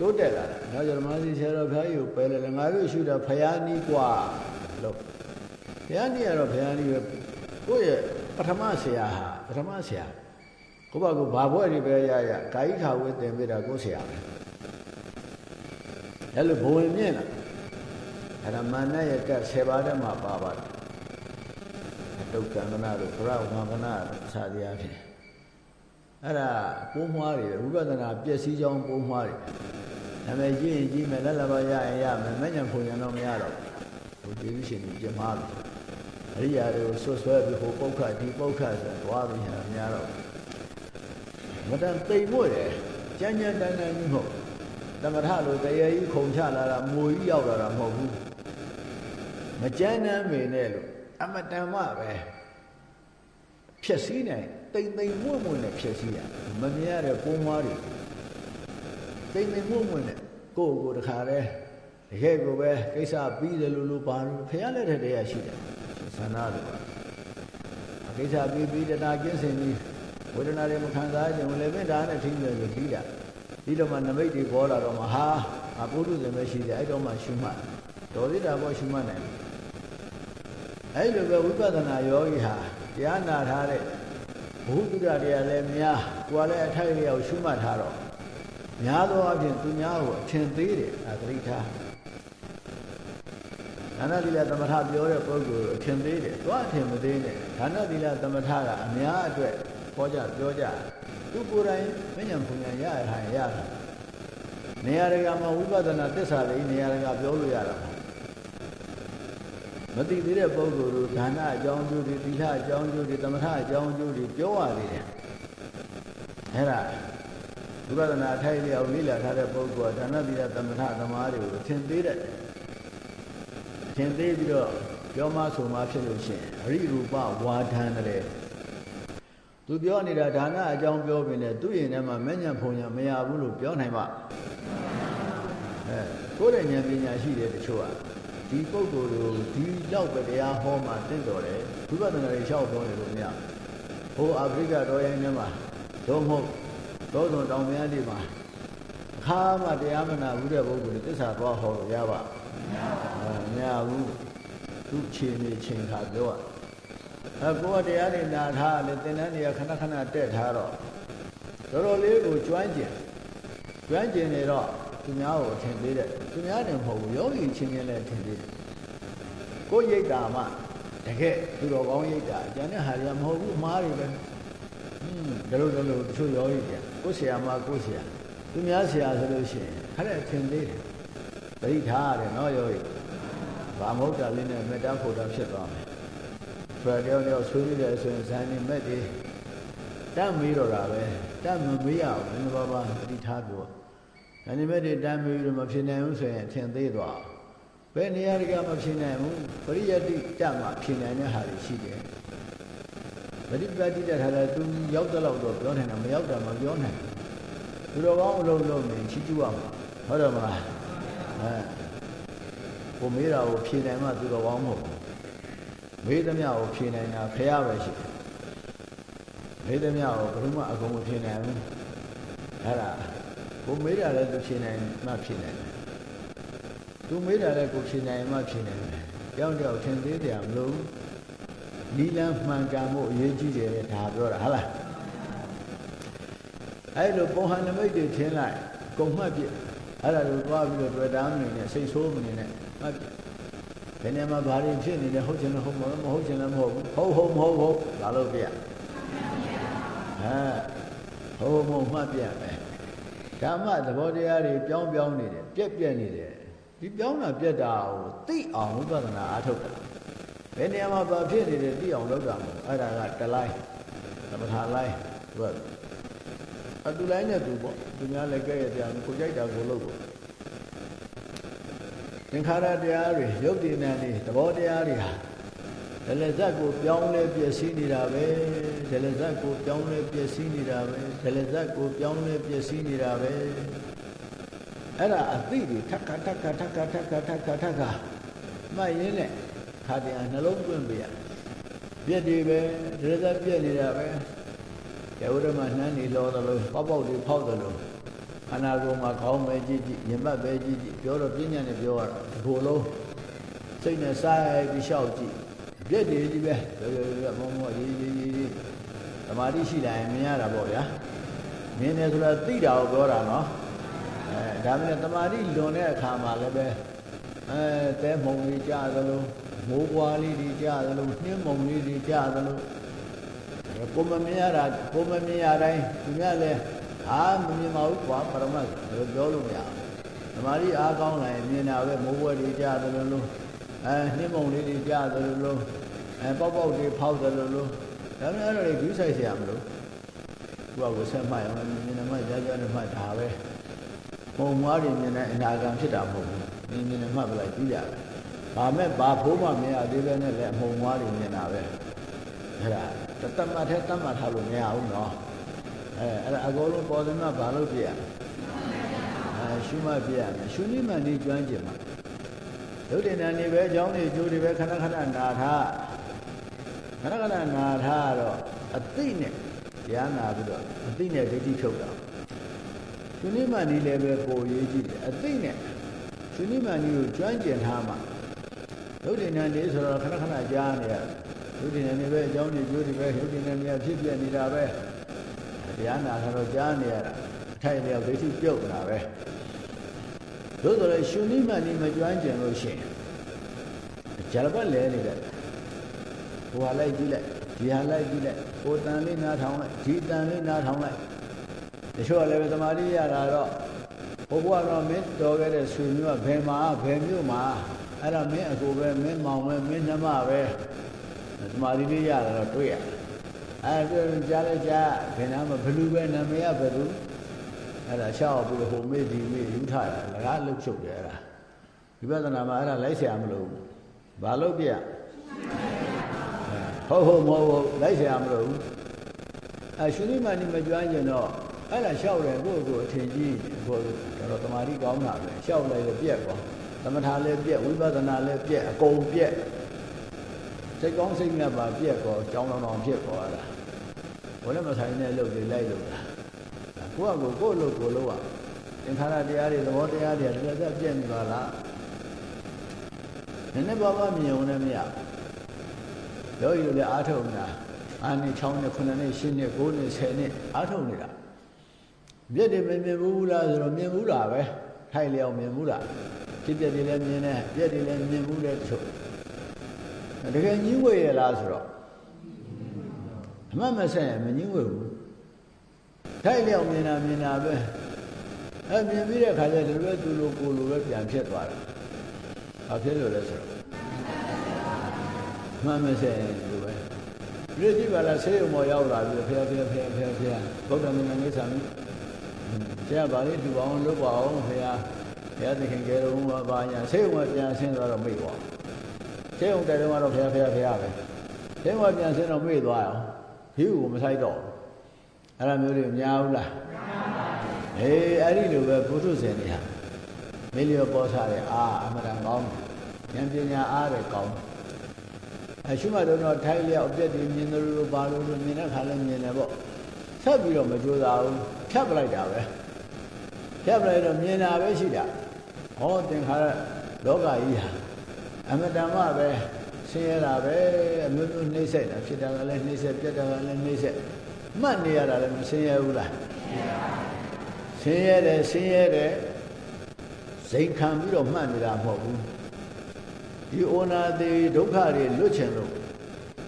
တိုးတက်လာတယ်။နောက်ကျတော့မဟာစီဆရာတော်ဘုရားကြီးကိုပယ်လဲငါတို့ရှုတာဖယားနီးกว่าလို့ ဘုရားနီးကတော့ဘုရားနီးပဲကိုယ့်ရဲ့ပထမဆရာဟာပထမဆရာကိုယ့်ဘာကိုဘာဘွဲ့တွေပဲရရဂါယိခါဝဲတင်ပေးတာကိုယ့်ဆရာပဲအဲ့လိုဘဝင်မြင့်လာအဲ့ဒါမာနရဲ့က10ပါးတည်းမှာပါပါတယ်ဒုက္ကန္တနာတို့ဘရဝံကနာတို့စသည်အဖြစ်အဲ့ဒါပိုးမွားတွေဝိပဿနာပျက်စီးကြောင်းပိုးမွားတွေဒါပေမဲ့ကြည့်ရင်ကြည့်မယ်လက်လပါရရင်ရမယ်မညံဖုန်ရံတော့မရတော့ဘူးဒီလိုရှင်ကြီးပြမားပြီ အရိယာတို့ဆွဆွဲပြီးဟိုပုတ်ခတ်ဒီပုတ်ခတ်ဆိုသွားပြီးဟာများတော့မတန်သိမ်ဖို့တယ်ကြမ်းကြမ်းတန်းတန်းကြီးမဟုတ်တမထလိုတရေကြီးခုံချလာတာမူကြီးရောက်လာတာမဟုတ်ဘူးမကြမ်းတမ်းပေနဲ့လို့အမတန်မှပဲဖြည့်စည်းနိုင်တိမ်တိမ်မွတ်မွတ်နဲ့ဖြည့်စည်းရမမြင်ရတဲ့ပုံမွားတွေတိမ်တိမ်မွတ်မွတ်နဲ့ကိုယ့်ကိုယ်တခါတည်းတကယ်ကိုပဲကိစ္စပြီးတယ်လို့လို့ပါလို့ဖះလက်ထက်တည်းရရှိတယ် ဆန္ဒလို့ပါကိစ္စပြီးပြီးတနာကျင့်စဉ်ပြီးဝေဒနာတွေမခံစားကြဘူးလည်းပဲဒါနဲ့ထိနေလို့ပြီးတာပြီးတော့မှနမိတ်တွေပေါ်လာတော့မှဟာအပုရုဇဉ်ပဲရှိတယ်အဲ့တော့မှရှုမှတ်တော်သေးတာပေါ့ရှုမှတ်နိုင်အဲ့လိုပဲဝိပဿနာယောဂီဟာတရားနာထားတဲ့ဘုဒ္ဓတရားလည်းများကိုယ်လည်းအထိုက်အလျောက်ရှုမှတ်ထားတော့များသောအားဖြင့်သူများကိုအထင်သေးတယ်အသတိထား ဒါနသီလသမထပြောတဲ့ပုဂ္ဂိုလ်အထင်သေးတယ်သွားအထင်မသေးနဲ့ဒါနသီလသမထကအများအတွက်ခေါ်ကြပြောကြသူကိုယ်တိုင်မဉ္ဇဉ်ပူညာရရဟန်ရတာနေရာတွေကမှာဝိပဿနာသစ္စာလေးနေရာတွေကပြောလို့ရတာမသိသေးတဲ့ပုဂ္ဂိုလ်တို့ဒါနအကြောင်းကျိုးတွေသီလအကြောင်းကျိုးတွေသမထအကြောင်းကျိုးတွေပြောရသေးတယ်အဲ့ဒါဝိပဿနာအထိုက်လျောက်လေ့လာထားတဲ့ပုဂ္ဂိုလ်ကဒါနသီလသမထသမားတွေကိုသင်သေးတယ် သင်သေးပြီးတော့ပြောမှဆိုမှဖြစ်လို့ရှိရင်အရိရူပဝါဒန်တယ်သူပြောနေတာဒါနအကြောင်းပြောပြီးနေသူ့ရင်ထဲမှာမဲ့ညံဖုံညာမရဘူးလို့ပြောနိုင်ပါအဲကိုယ်ရဲ့ဉာဏ်ပညာရှိတဲ့တချို့ကဒီပုဂ္ဂိုလ်တို့ဒီလောက်ပဲတရားဟောမှတင့်တော်တယ်ဘုရားသနာတွေလျှောက်ပြောနေလို့မရဟိုအာဖရိကတော်ရိုင်းထဲမှာတော့မဟုတ်သောသွန်တောင်များတွေမှာအခါမှတရားမနာဘူးတဲ့ပုဂ္ဂိုလ်တွေသစ္စာသွားဟောလို့ရပါမရ တာမရဘူးသူ့ခြေနေချိန်ခါပြောရအကောတရားတွေနာထားလေသင်္ကန်းတွေကခဏခဏတက်ထားတော့တော်တော်လေးကိုကျွမ်းကျင်ကျွမ်းကျင်နေတော့သူများကိုထင်သေးတယ်သူများတင်မဟုတ်ဘူးယောဂီချင်းချင်းလည်းထင်သေးတယ်ကိုရိတ်တာမှတကယ်သူတော်ကောင်းရိတ်တာကျန်တဲ့ဟာတွေကမဟုတ်ဘူးမှားတွေပဲอืมဒါလို့ဒါလို့သူယောဂီပြန်ကိုဆရာမကိုဆရာသူများဆရာဆိုလို့ရှိရင်ခက်ထင်သေးတယ်ပရိထားရတယ်နော်ယောဂီ ဘာမဟုတ်တာလေးနဲ့မေတ္တာဖို့တာဖြစ်သွားမယ်ဆိုတော့တယောက်တယောက်ဆွေးနွေးတယ်ဆိုရင်ဇန်နေမဲ့တွေတတ်မေးတော့တာပဲတတ်မမေးရဘူးဘယ်လိုပါပါသတိထားပြောဇန်နေမဲ့တွေတတ်မေးလို့မဖြစ်နိုင်ဘူးဆိုရင်အထင်သေးသွားဘယ်နေရာတွေကမဖြစ်နိုင်ဘူးပရိယတိတတ်မှဖြစ်နိုင်တဲ့ဟာတွေရှိတယ်ပရိပတိတတ်ထားတယ်သူရောက်တဲ့လောက်တော့ပြောနိုင်တာမရောက်တာမပြောနိုင်ဘူးသူတော်ကောင်းအလုံးလုံးနေချီးကျူးရမှာဟုတ်တယ်မလားအဲ ကိုမေးတာကိုဖြေနိုင်မှသူတော်ကောင်းမဟုတ်ဘူးမေးသမျှကိုဖြေနိုင်တာဖះပဲရှိတယ်မေးသမျှကိုဘယ်သူမှအကုန်မဖြေနိုင်ဘူးအဲ့ဒါကိုမေးတာလည်းသူဖြေနိုင်မှဖြေနိုင်တယ်သူမေးတာလည်းကိုဖြေနိုင်မှဖြေနိုင်တယ်ကြောက်ကြောက်ထင်သေးတယ်မလို့နီလန်းမှန်ကန်မှုအရေးကြီးတယ်ဒါပြောတာဟုတ်လားအဲ့လိုပုံဟန်နမိတ်တွေထင်းလိုက်ကုံမှတ်ပြအဲ့ဒါကိုသွားပြီးတော့တွေ့တာမနေနဲ့စိတ်ဆိုးမနေနဲ့ မှတ်ဘယ်နေမှာဘာတွေဖြစ်နေလဲဟုတ်ချင်လို့ဟုတ်မဟုတ်မဟုတ်ချင်လည်းမဟုတ်ဘူးဟုတ်ဟုတ်မဟုတ်ဟုတ်လာလို့ပြဟမ်ဟုတ်ဟုတ်မဟုတ်မှတ်ပြမယ်ဓမ္မသဘောတရားတွေပြောင်းပြောင်းနေတယ်ပြက်ပြက်နေတယ်ဒီပြောင်းတာပြက်တာကိုသိအောင်ဝိပဿနာအားထုတ်တာဘယ်နေရာမှာဘာဖြစ်နေတယ်သိအောင်လုပ်တာမဟုတ်အဲ့ဒါကတလိုက်သမထလိုက်သူကအတူလိုက်နဲ့သူပေါ့သူများလည်းကြဲ့ရတရားကိုကြိုက်တာကိုလုပ်ပေါ့သ င်္ခါရတရားတွေရုပ်တည်နေတယ်သဘောတရားတွေဟာဒလဇတ်ကိုပြောင်းလဲပြည့်စည်နေတာပဲဒလဇတ်ကိုပြောင်းလဲပြည့်စည်နေတာပဲဒလဇတ်ကိုပြောင်းလဲပြည့်စည်နေတာပဲအဲ့ဒါအသိတွေထက်ခါထက်ခါထက်ခါထက်ခါထက်ခါထက်ခါမှတ်ရင်းနဲ့ခါတရားနှလုံးသွင်းပြရပြည့်တွေပဲဒလဇတ်ပြည့်နေတာပဲကျေဝရမနှမ်းနေလောသလိုပေါက်ပေါက်တွေဖောက်သလို အနာကုံမှာခေါင်းပဲကြည့်ကြည့်ညမတ်ပဲကြည့်ကြည့်ပြောတော့ပြညာနဲ့ပြောရတာဒီလိုလုံးစိတ်နဲ့စားပြီးလျှောက်ကြည့်ပြည့်တွေကြီးပဲပြောပြောပြောမောမောရေးရေးရေးရေးသမာဓိရှိလာရင်မြင်ရတာပေါ့ဗျာမြင်တယ်ဆိုတာသိတာကိုပြောတာနော်အဲဒါမှလည်းသမာဓိလွန်တဲ့အခါမှာလည်းပဲအဲတဲမုံလေးကြားသလိုမိုးပွားလေးတွေကြားသလိုနှင်းမုံလေးတွေကြားသလိုကိုမမြင်ရတာကိုမမြင်ရတိုင်းသူများလည်း အာမမြင်ပါဘူးကွာပရမတ်ပြောလို့မရဘူးသမာဓိအားကောင်းလာရင်မြင်တာပဲမိုးပွဲတွေကြားသလိုလိုအဲနှင်းမုံလေးတွေကြားသလိုလိုအဲပေါက်ပေါက်တွေဖောက်သလိုလိုဒါမှအဲ့ဒါတွေဂူးဆိုင်เสียမလို့သူကကိုဆက်မှတ်အောင်မြင်နေမှကြားကြားနေမှဒါပဲပုံမွားတွေမြင်တဲ့အနာဂံဖြစ်တာမဟုတ်ဘူးမြင်မြင်နေမှပဲလိုက်ပြီးရတယ်ဘာမဲ့ဘာဖိုးမှမြင်ရသေးပဲနဲ့လည်းအမှုံမွားတွေမြင်တာပဲအဲ့ဒါတတ်မှတ်တဲ့တတ်မှတ်ထားလို့မရဘူးနော် အဲအဲ့ဒါအကုန်လုံးပေါ်တယ်မှာဘာလို့ပြရအဲရှုမှတ်ပြရမယ်ရှုနိမန်နေကျွမ်းကျင်မှာဒုတိယနေပဲအကြောင်းတွေကျိုးတွေပဲခဏခဏနာထားခဏခဏနာထားတော့အသိနဲ့တရားနာပြီးတော့အသိနဲ့ဒိဋ္ဌိဖြုတ်တာရှုနိမန်နေလည်းပဲပိုရေးကြည့်တယ်အသိနဲ့ရှုနိမန်နေကိုကျွမ်းကျင်ထားမှာဒုတိယနေဆိုတော့ခဏခဏကြားနေရဒုတိယနေပဲအကြောင်းတွေကျိုးတွေပဲဒုတိယနေဖြစ်ပြနေတာပဲ တရားနာတော့ကြားနေရတာအထိုက်လျောက်ဒိဋ္ဌိပြုတ်တာပဲသို့တော်လည်းရှင်နိမဏိမကျွမ်းကျင်လို့ရှိရင်ဂျလပတ်လဲနေတယ်ဟိုဟာလိုက်ကြည့်လိုက်ဒီဟာလိုက်ကြည့်လိုက်ဟိုတန်လေးနားထောင်လိုက်ဒီတန်လေးနားထောင်လိုက်တချို့ကလည်းပဲသမာဓိရတာတော့ဟိုဘုရားတော့မင်းတော်ခဲ့တဲ့ဆွေမျိုးကဘယ်မှာဘယ်မြို့မှာအဲ့ဒါမင်းအကိုပဲမင်းမောင်ပဲမင်းနှမပဲသမာဓိလေးရတာတော့တွေ့ရတယ် အဲကြားလဲကြားခင်ဗျားမဘလူပဲနာမည်ကဘလူအဲ့ဒါရှောက်ပြီးဟိုမေ့ဒီမေ့ယူထတာလကားလှုပ်ချုပ်တယ်အဲ့ဒါဝိပဿနာမှာအဲ့ဒါလိုက်ဆရာမလို့ဘာလို့ပြဟုတ်ဟုတ်မဟုတ်ဟုတ်လိုက်ဆရာမလို့အဲရှင်နိမဏိမကြွရင်တော့အဲ့ဒါလျှောက်တယ်ကိုယ့်ကိုယ်အထင်ကြီးကိုယ်တော့တမာတိကောင်းတာပဲလျှောက်လိုက်လည်းပြက်ကောသမထလည်းပြက်ဝိပဿနာလည်းပြက်အကုန်ပြက် စိတ်ကောင်းစိတ်မြတ်ပါပြက်ကောကြောင်းလောင်လောင်ဖြစ်သွားတာဘယ်နဲ့မဆိုင်တဲ့လုပ်တွေလိုက်လို့တာကိုယ့်အကိုကိုယ့်လုပ်ကိုလုပ်อ่ะသင်္ခါရတရားတွေသဘောတရားတွေလည်းသက်ပြက်နေပါလားနည်းနည်းပါးပါးမြင်ုံနဲ့မရယောဂီတို့လည်းအားထုတ်နေတာအာနှစ်6နှစ်9နှစ်10နှစ်9နှစ်10နှစ်အားထုတ်နေတာမြက်တွေမမြင်ဘူးလားဆိုတော့မြင်ဘူးလားပဲထိုက်လျောက်မြင်ဘူးလားဖြစ်ပြတယ်လည်းမြင်တယ်ပြက်တယ်လည်းမြင်ဘူးတဲ့တချို့ တကယ်ညှင်းဝေရလားဆိုတော့အမှတ်မဆက်ရင်မညှင်းဝေဘူးထိုက်လျောက်မြင်တာမြင်တာပဲအဲမြင်ပြီးတဲ့ခါကျဒီလိုပဲသူလိုကိုလိုပဲပြန်ဖြစ်သွားတာဘာဖြစ်လို့လဲဆိုတော့မှန်မဆက်ရင်ဒီလိုပဲဒီကြည့်ပါလားဆေးရုံပေါ်ရောက်လာပြီးဖះဖះဖះဖះဖះဗုဒ္ဓမြတ်နိစ္စမိဆရာဗာလေးတူအောင်လုပ်ပါအောင်ဖះဘုရားသခင်ကဲတော်ဘာညာဆေးရုံကပြန်ဆင်းသွားတော့မိတ်သွား ဆေးရုံတဲ့တုန်းကတော့ဖះဖះဖះပဲဆေးရုံကပြန်ဆင်းတော့မိတ်သွားအောင်ဟိုကိုမဆိုင်တော့အဲ့လိုမျိုးတွေများဘူးလားအေးအဲ့ဒီလိုပဲဘုထုဇဉ်တွေဟာမေလျောပေါ်စားတဲ့အာအမှန်တန်ကောင်းဉာဏ်ပညာအားတဲ့ကောင်းအရှုမှတော့တော့ထိုက်လျောက်အပြက်တွေမြင်တယ်လို့ဘာလို့လို့မြင်တဲ့ခါလဲမြင်တယ်ပေါ့ဆက်ပြီးတော့မကြိုးစားဘူးဖြတ်ပလိုက်တာပဲဖြတ်ပလိုက်တော့မြင်တာပဲရှိတာဟောသင်္ခါရလောကကြီးဟာ အမှန်တန်မှပဲဆင်းရဲတာပဲအမျိုးမျိုးနှိမ့်ဆက်တာဖြစ်တာကလည်းနှိမ့်ဆက်ပြက်တာကလည်းနှိမ့်ဆက်မှတ်နေရတာလည်းမဆင်းရဲဘူးလားဆင်းရဲတယ်ဆင်းရဲတယ်ဇိမ်ခံပြီးတော့မှတ်နေတာမဟုတ်ဘူးဒီဩနာတိဒုက္ခတွေလွတ်ချင်လို့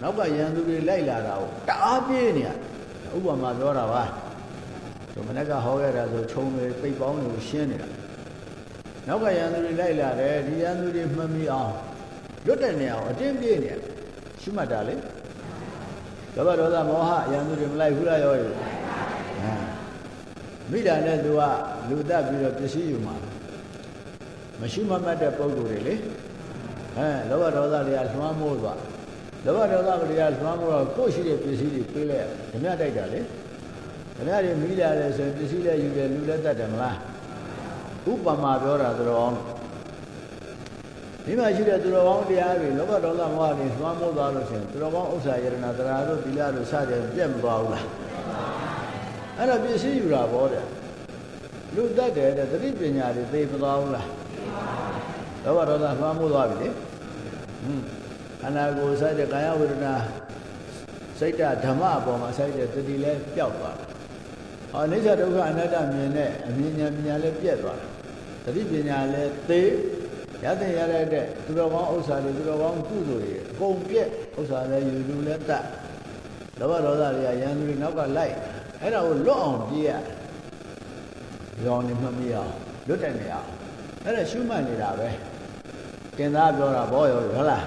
နောက်ကရန်သူတွေလိုက်လာတာကိုတအားပြေးနေရဥပမာပြောတာပါဒီမနေ့ကဟောခဲ့တာဆိုခြုံတွေပိတ်ပေါင်းတွေကိုရှင်းနေတာနောက်ကရန်သူတွေလိုက်လာတယ်ဒီရန်သူတွေမှတ်မိအောင် လွတ်တဲ့နေရာကိုအတင်းပြေးနေရရှုမှတ်တာလေလောဘဒေါသမောဟရန်သူတွေမလိုက်ဘူးလားရောရမိတာနဲ့သူကလူတက်ပြီးတော့ပစ္စည်းယူမှာမရှိမမှတ်တဲ့ပုံကိုယ်တွေလေအဲလောဘဒေါသတွေကလွှမ်းမိုးသွားလောဘဒေါသတွေကလွှမ်းမိုးတော့ကိုယ်ရှိတဲ့ပစ္စည်းတွေပြေးလိုက်ဓမြတိုက်တာလေဓမြတွေမိလာတယ်ဆိုရင်ပစ္စည်းလည်းယူတယ်လူလည်းတတ်တယ်မလားဥပမာပြောတာသတော်ဒီ မှာရှိတဲ့သူတော်ကောင်းတရားတွေလောဘဒေါသမောဟတွေလွှမ်းမိုးသွားလို့ရှိရင်သူတော်ကောင်းဥစ္စာယရဏတရားတို့သီလတို့စတဲ့ပြတ်မသွားဘူးလားအဲ့ဒါပစ္စည်းယူတာပေါ့တဲ့လူတတ်တယ်တဲ့သတိပညာတွေသိမသွားဘူးလားလောဘဒေါသလွှမ်းမိုးသွားပြီလေဟွန်းအနာကိုစိုက်တဲ့ကာယဝေဒနာစိတ်ဓဓမ္မအပေါ်မှာစိုက်တဲ့တတိလည်းပျောက်သွားတယ်။အော်အိဋ္ဌဒုက္ခအနတ္တမြင်တဲ့အမြင်ဉာဏ်ပညာလည်းပြတ်သွားတယ်။တတိပညာလည်းသေ ရတဲ့ရတဲ့သူတော်ကောင်းဥစ္စာတွေသူတော်ကောင်းကုသိုလ်တွေအကုန်ပြက်ဥစ္စာလည်းယူလူလည်းတတ်လောဘဒေါသတွေကရန်သူတွေနောက်ကလိုက်အဲ့ဒါကိုလွတ်အောင်ပြေးရရောင်နေမှမရအောင်လွတ်တယ်နေအောင်အဲ့ဒါရှုမှတ်နေတာပဲတင်သားပြောတာဘောရောဟုတ်လား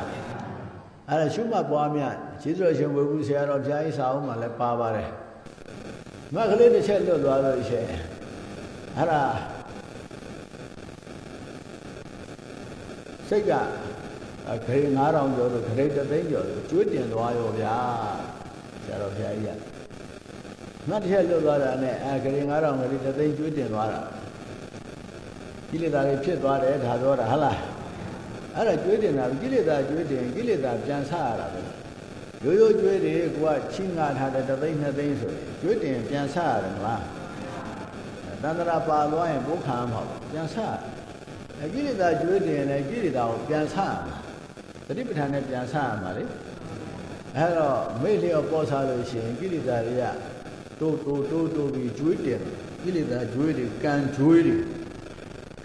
အဲ့ဒါရှုမှတ်ပွားများကျေးဇူးတော်ရှင်ဝေဘူးဆရာတော်ဘုရားကြီးစာအုပ်မှာလည်းပါပါတယ်မကလေးတစ်ချက်လွတ်သွားလို့ရှိရင်အဲ့ဒါ စိတ်ကဂရေ9000ကျော်လို့ဂရေ3သိန်းကျော်လို့ကျွေးတင်သွားရောဗျာဆရာတော်ဘုရားကြီးကမတ်တစ်ချက်လွတ်သွားတာနဲ့အဲဂရေ9000ဂရေ3သိန်းကျွေးတင်သွားတာကိလေသာတွေဖြစ်သွားတယ်ဒါပြောတာဟုတ်လားအဲ့ဒါကျွေးတင်တာကိလေသာကျွေးတင်ကိလေသာပြန်ဆရတာပဲရိုးရိုးကျွေးတယ်ကိုကချင်းငါထားတဲ့3သိန်း2သိန်းဆိုရင်ကျွေးတင်ပြန်ဆရတယ်မလားတန္တရာပါသွားရင်ဘုခံမှာပြန်ဆရ အကိလေသာကျွေးတင်လည်းကိလေသာကိုပြန်ဆရမှာတတိပဋ္ဌာန်နဲ့ပြန်ဆရမှာလေအဲ့တော့မိလျော့ပေါ်စားလို့ရှိရင်ကိလေသာတွေကတိုးတိုးတိုးတိုးပြီးကျွေးတင်ကိလေသာကျွေးတွေကံကျွေးတွေ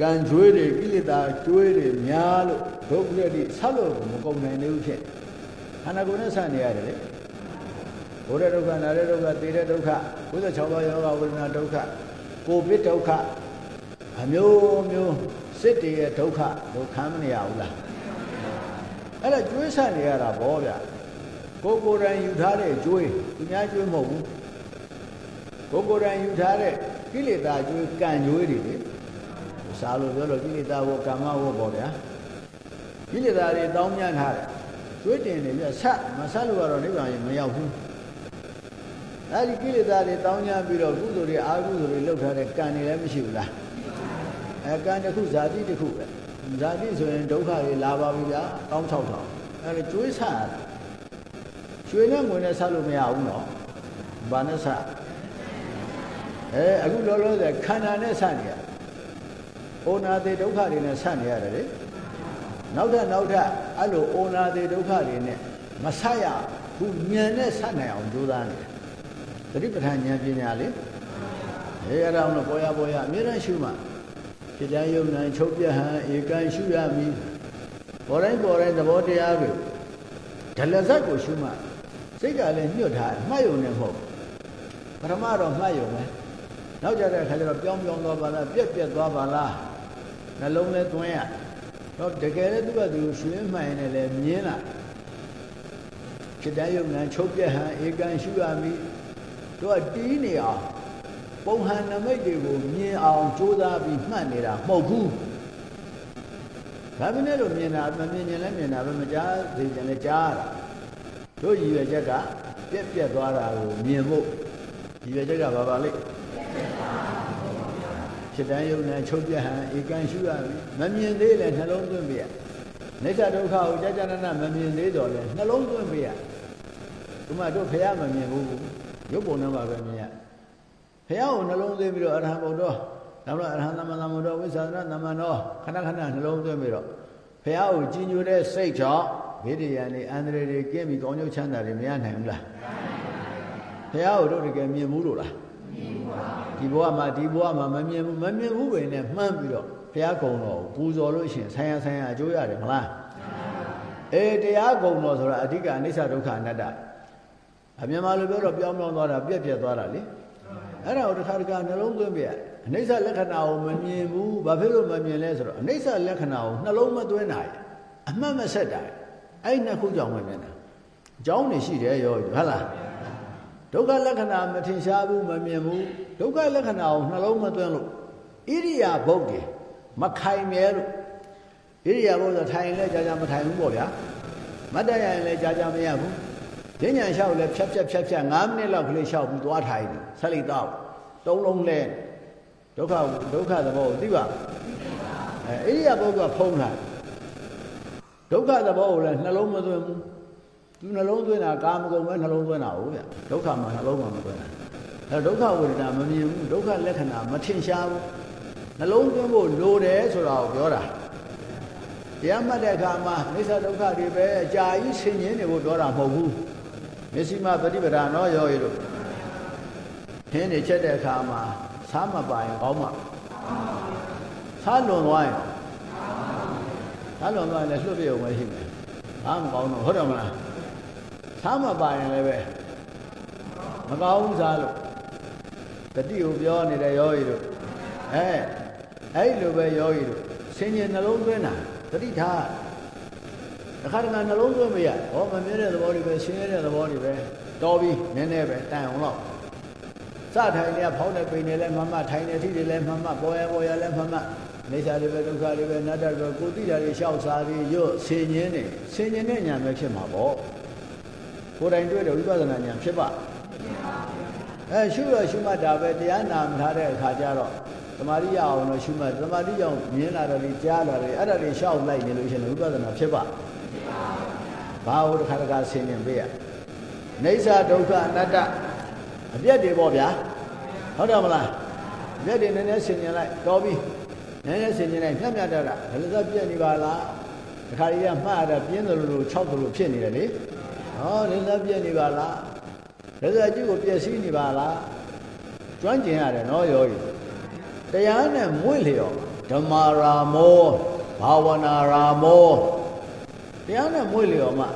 ကံကျွေးတွေကိလေသာကျွေးတွေများလို့ဒုက္ခရတိဆက်လို့မကုန်နိုင်သေးဘူးဖြစ်ခန္ဓာကိုယ်နဲ့ဆက်နေရတယ်လေဘုရားဒုက္ခနာရဒုက္ခသေတဲ့ဒုက္ခ96ပါးယောဂဝေဒနာဒုက္ခကိုဗစ်ဒုက္ခအမျိုးမျိုး စစ်တည်းရဲ့ဒုက္ခဒုက္ခမနေရဘူးလားအဲ့ဒါကျွေးဆက်နေရတာဗောဗျာကိုကိုယ်တိုင်ယူထားတဲ့ကျွေးသူများကျွေးမဟုတ်ဘူးကိုကိုယ်တိုင်ယူထားတဲ့ကိလေသာကျွေးကံကျွေးတွေလေစားလို့ပြောလို့ကိလေသာဝကာမဝပေါ့ဗျာကိလေသာတွေတောင်းမြတ်ထားတယ်ကျွေးတင်နေပြဆက်မဆက်လို့ကတော့နိဗ္ဗာန်ရင်မရောက်ဘူးအဲဒီကိလေသာတွေတောင်းညပြီးတော့ကုသိုလ်တွေအာကုသိုလ်တွေလုပ်ထားတဲ့ကံတွေလည်းမရှိဘူးလား အဲကံတစ်ခုဇာတိတစ်ခုပဲဇာတိဆိုရင်ဒုက္ခတွေလာပါပြီဗျာတောင်း6000အဲဒီကျွေးဆက်ရတာကျွေးနဲ့ငွေနဲ့ဆက်လို့မရဘူးနော်ဘာနဲ့ဆက်အဲအခုလောလောဆယ်ခန္ဓာနဲ့ဆက်နေရဩနာတိဒုက္ခတွေနဲ့ဆက်နေရတယ်လေနောက်ထပ်နောက်ထပ်အဲ့လိုဩနာတိဒုက္ခတွေနဲ့မဆက်ရဘူးဉာဏ်နဲ့ဆက်နိုင်အောင်ကြိုးစားနေတယ်တတိပဋ္ဌာန်ဉာဏ်ပညာလေအဲအဲ့ဒါတော့ပေါ်ရပေါ်ရအမြဲတမ်းရှုမှ ဖြစ်တဲ့ယုံနိုင်ချုပ်ပြဟံဧကံရှုရမည်ပေါ်တိုင်းပေါ်တိုင်းသဘောတရားတွေဒလဇတ်ကိုရှုမှစိတ်ကလည်းညှို့ထားမှတ်ယုံနေမဟုတ်ပထမတော့မှတ်ယုံပဲနောက်ကြတဲ့အခါကျတော့ပြောင်းပြောင်းသွားပါလားပြက်ပြက်သွားပါလားနှလုံးလဲသွင်းရတော့တကယ်လည်းသူကသူရွှေမှန်နေလဲမြင်လာဖြစ်တဲ့ယုံနဲ့ချုပ်ပြဟံဧကံရှုရမည်တို့ကတီးနေအောင် ပုံဟန်နမိတ်တွေကိုမြင်အောင်ကြိုးစားပြီးမှတ်နေတာမဟုတ်ဘူးဒါပေမဲ့လို့မြင်တာမမြင်ရင်လည်းမြင်တာပဲမကြားသေးရင်လည်းကြားရတာတို့ရည်ရွယ်ချက်ကပြက်ပြက်သွားတာကိုမြင်ဖို့ရည်ရွယ်ချက်ကဘာပါလိမ့်ဖြစ်တန်းယုံနဲ့ချုပ်ပြဟံဧကံရှုရပြီမမြင်သေးလဲနှလုံးသွင်းပြရနိစ္စဒုက္ခကိုကြာကြာနာနာမမြင်သေးတော့လဲနှလုံးသွင်းပြရဒီမှာတို့ဖះမမြင်ဘူးရုပ်ပုံနဲ့ပါပဲမြင်ရ ဖះကိုနှလုံးသွင်းပြီးတော့အရဟံဘုဒ္ဓဒါမှမဟုတ်အရဟံသမ္မာသမ္ဗုဒ္ဓဝိသသနာသမ္မာနောခဏခဏနှလုံးသွင်းပြီးတော့ဖះကိုကြည်ညိုတဲ့စိတ်ကြောင့်ဘေးတရားတွေအန္တရာယ်တွေကင်းပြီးကောင်းကျိုးချမ်းသာတွေမရနိုင်ဘူးလားဖះကိုတို့တကယ်မြင်ဘူးလို့လားဒီဘဝမှာဒီဘဝမှာမမြင်ဘူးမမြင်ဘူးပဲနဲ့မှန်းပြီးတော့ဖဘုရားကုံတော်ကိုပူဇော်လို့ရှိရင်ဆိုင်ရဆိုင်ရအကျိုးရတယ်မလားအေးတရားကုံတော်ဆိုတာအဓိကအနိစ္စဒုက္ခအနတ္တအမြန်မာလိုပြောတော့ပြောင်းပြောင်းသွားတာပြက်ပြက်သွားတာလေ အဲ့ဒါကိုတစ်ခါတစ်ခါနှလုံးသွင်းပြရအနိစ္စလက္ခဏာကိုမမြင်ဘူးဘာဖြစ်လို့မမြင်လဲဆိုတော့အနိစ္စလက္ခဏာကိုနှလုံးမသွင်းနိုင်အမှတ်မဆက်တာအဲ့နှစ်ခုကြောင့်မမြင်တာအကြောင်းနေရှိတယ်ရောဟုတ်လားဒုက္ခလက္ခဏာမထင်ရှားဘူးမမြင်ဘူးဒုက္ခလက္ခဏာကိုနှလုံးမသွင်းလို့ဣရိယာပုတ်တယ်မခိုင်မြဲလို့ဣရိယာပုတ်ဆိုထိုင်လဲကြာကြာမထိုင်ဘူးပေါ့ဗျာမတ်တရရင်လဲကြာကြာမရဘူး ဉာဏ်ညာလျှောက်လဲဖြတ်ဖြတ်ဖြတ်ဖြတ်9မိနစ်လောက်ကလေးလျှောက်ပြီးသွားထိုင်တယ်ဆက်လိုက်တော့တုံးလုံးလဲဒုက္ခဒုက္ခသဘောကိုသိပါအဲဣရိယာပုတ်ကဖုံးတာဒုက္ခသဘောကိုလည်းနှလုံးမသွင်းဘူးသူနှလုံးသွင်းတာကာမဂုဏ်ပဲနှလုံးသွင်းတာဟုတ်ဗျဒုက္ခမှာနှလုံးမှာမသွင်းတာအဲဒုက္ခဝေဒနာမမြင်ဘူးဒုက္ခလက္ခဏာမထင်ရှားဘူးနှလုံးသွင်းဖို့လိုတယ်ဆိုတာကိုပြောတာတရားမှတ်တဲ့အခါမှာမိစ္ဆာဒုက္ခတွေပဲအကြာကြီးဆင်ញင်းနေဖို့ပြောတာမဟုတ်ဘူး မျက်စိမှပฏิပဒါနောရောရလို့ထင်းနေချက်တဲ့အခါမှာစားမပိုင်ကောင်းမှာစားလွန်သွားရင်စားလွန်သွားရင်လည်းလွတ်ပြုံပဲရှိမယ်ဘာမကောင်းတော့ဟုတ်တယ်မလားစားမပိုင်လည်းပဲမကောင်းဘူးစားလို့တတိကိုပြောနေတဲ့ရောရည်တို့အဲအဲ့လိုပဲယောဂီတို့ဆင်ញင်နှလုံးသွင်းတာတတိထား တခါတခါနှလုံးသွင်းမရဟောမမြဲတဲ့သဘောတွေပဲဆင်းရဲတဲ့သဘောတွေပဲတော်ပြီနည်းနည်းပဲတန်အောင်တော့စထိုင်နေဖောင်းတဲ့ပိန်နေလဲမမထိုင်နေထိတွေလဲမမပေါ်ရပေါ်ရလဲမမနေစာတွေပဲဒုက္ခတွေပဲနတ္တတွေပဲကိုတိတာတွေရှောက်စားပြီးရွတ်ဆင်ញင်နေဆင်ញင်တဲ့ညာပဲဖြစ်မှာပေါ့ကိုယ်တိုင်တွေ့တဲ့ဝိပဿနာညာဖြစ်ပါအဲရှုရရှုမှတ်တာပဲတရားနာမထားတဲ့အခါကျတော့သမာဓိရအောင်လို့ရှုမှတ်သမာဓိကြောင့်မြင်လာတယ်လေးကြားလာတယ်အဲ့ဒါတွေရှောက်လိုက်နေလို့ရှိရင်ဝိပဿနာဖြစ်ပါ ဘာဟုတ်တစ်ခါတစ်ခါဆင်ញင်ပေးရနေစာဒုက္ခအနတ္တအပြက်တွေပေါ့ဗျာဟုတ်တယ်မလားအပြက်တွေနည်းနည်းဆင်ញင်လိုက်တော်ပြီနည်းနည်းဆင်ញင်လိုက်မျက်မျက်တတာဒါလည်းသက်ပြက်နေပါလားတခါကြီးကမှားတာပြင်းတယ်လို့၆တယ်လို့ဖြစ်နေတယ်လေဟောလည်းသက်ပြက်နေပါလားဒါဆိုအကျိုးကိုပြည့်စည်နေပါလားကျွမ်းကျင်ရတယ်နော်ယောဂီတရားနဲ့မွေ့လျော်ဓမ္မာရာမောဘာဝနာရာမော တရားနဲ့မွေ့လျော်မှတ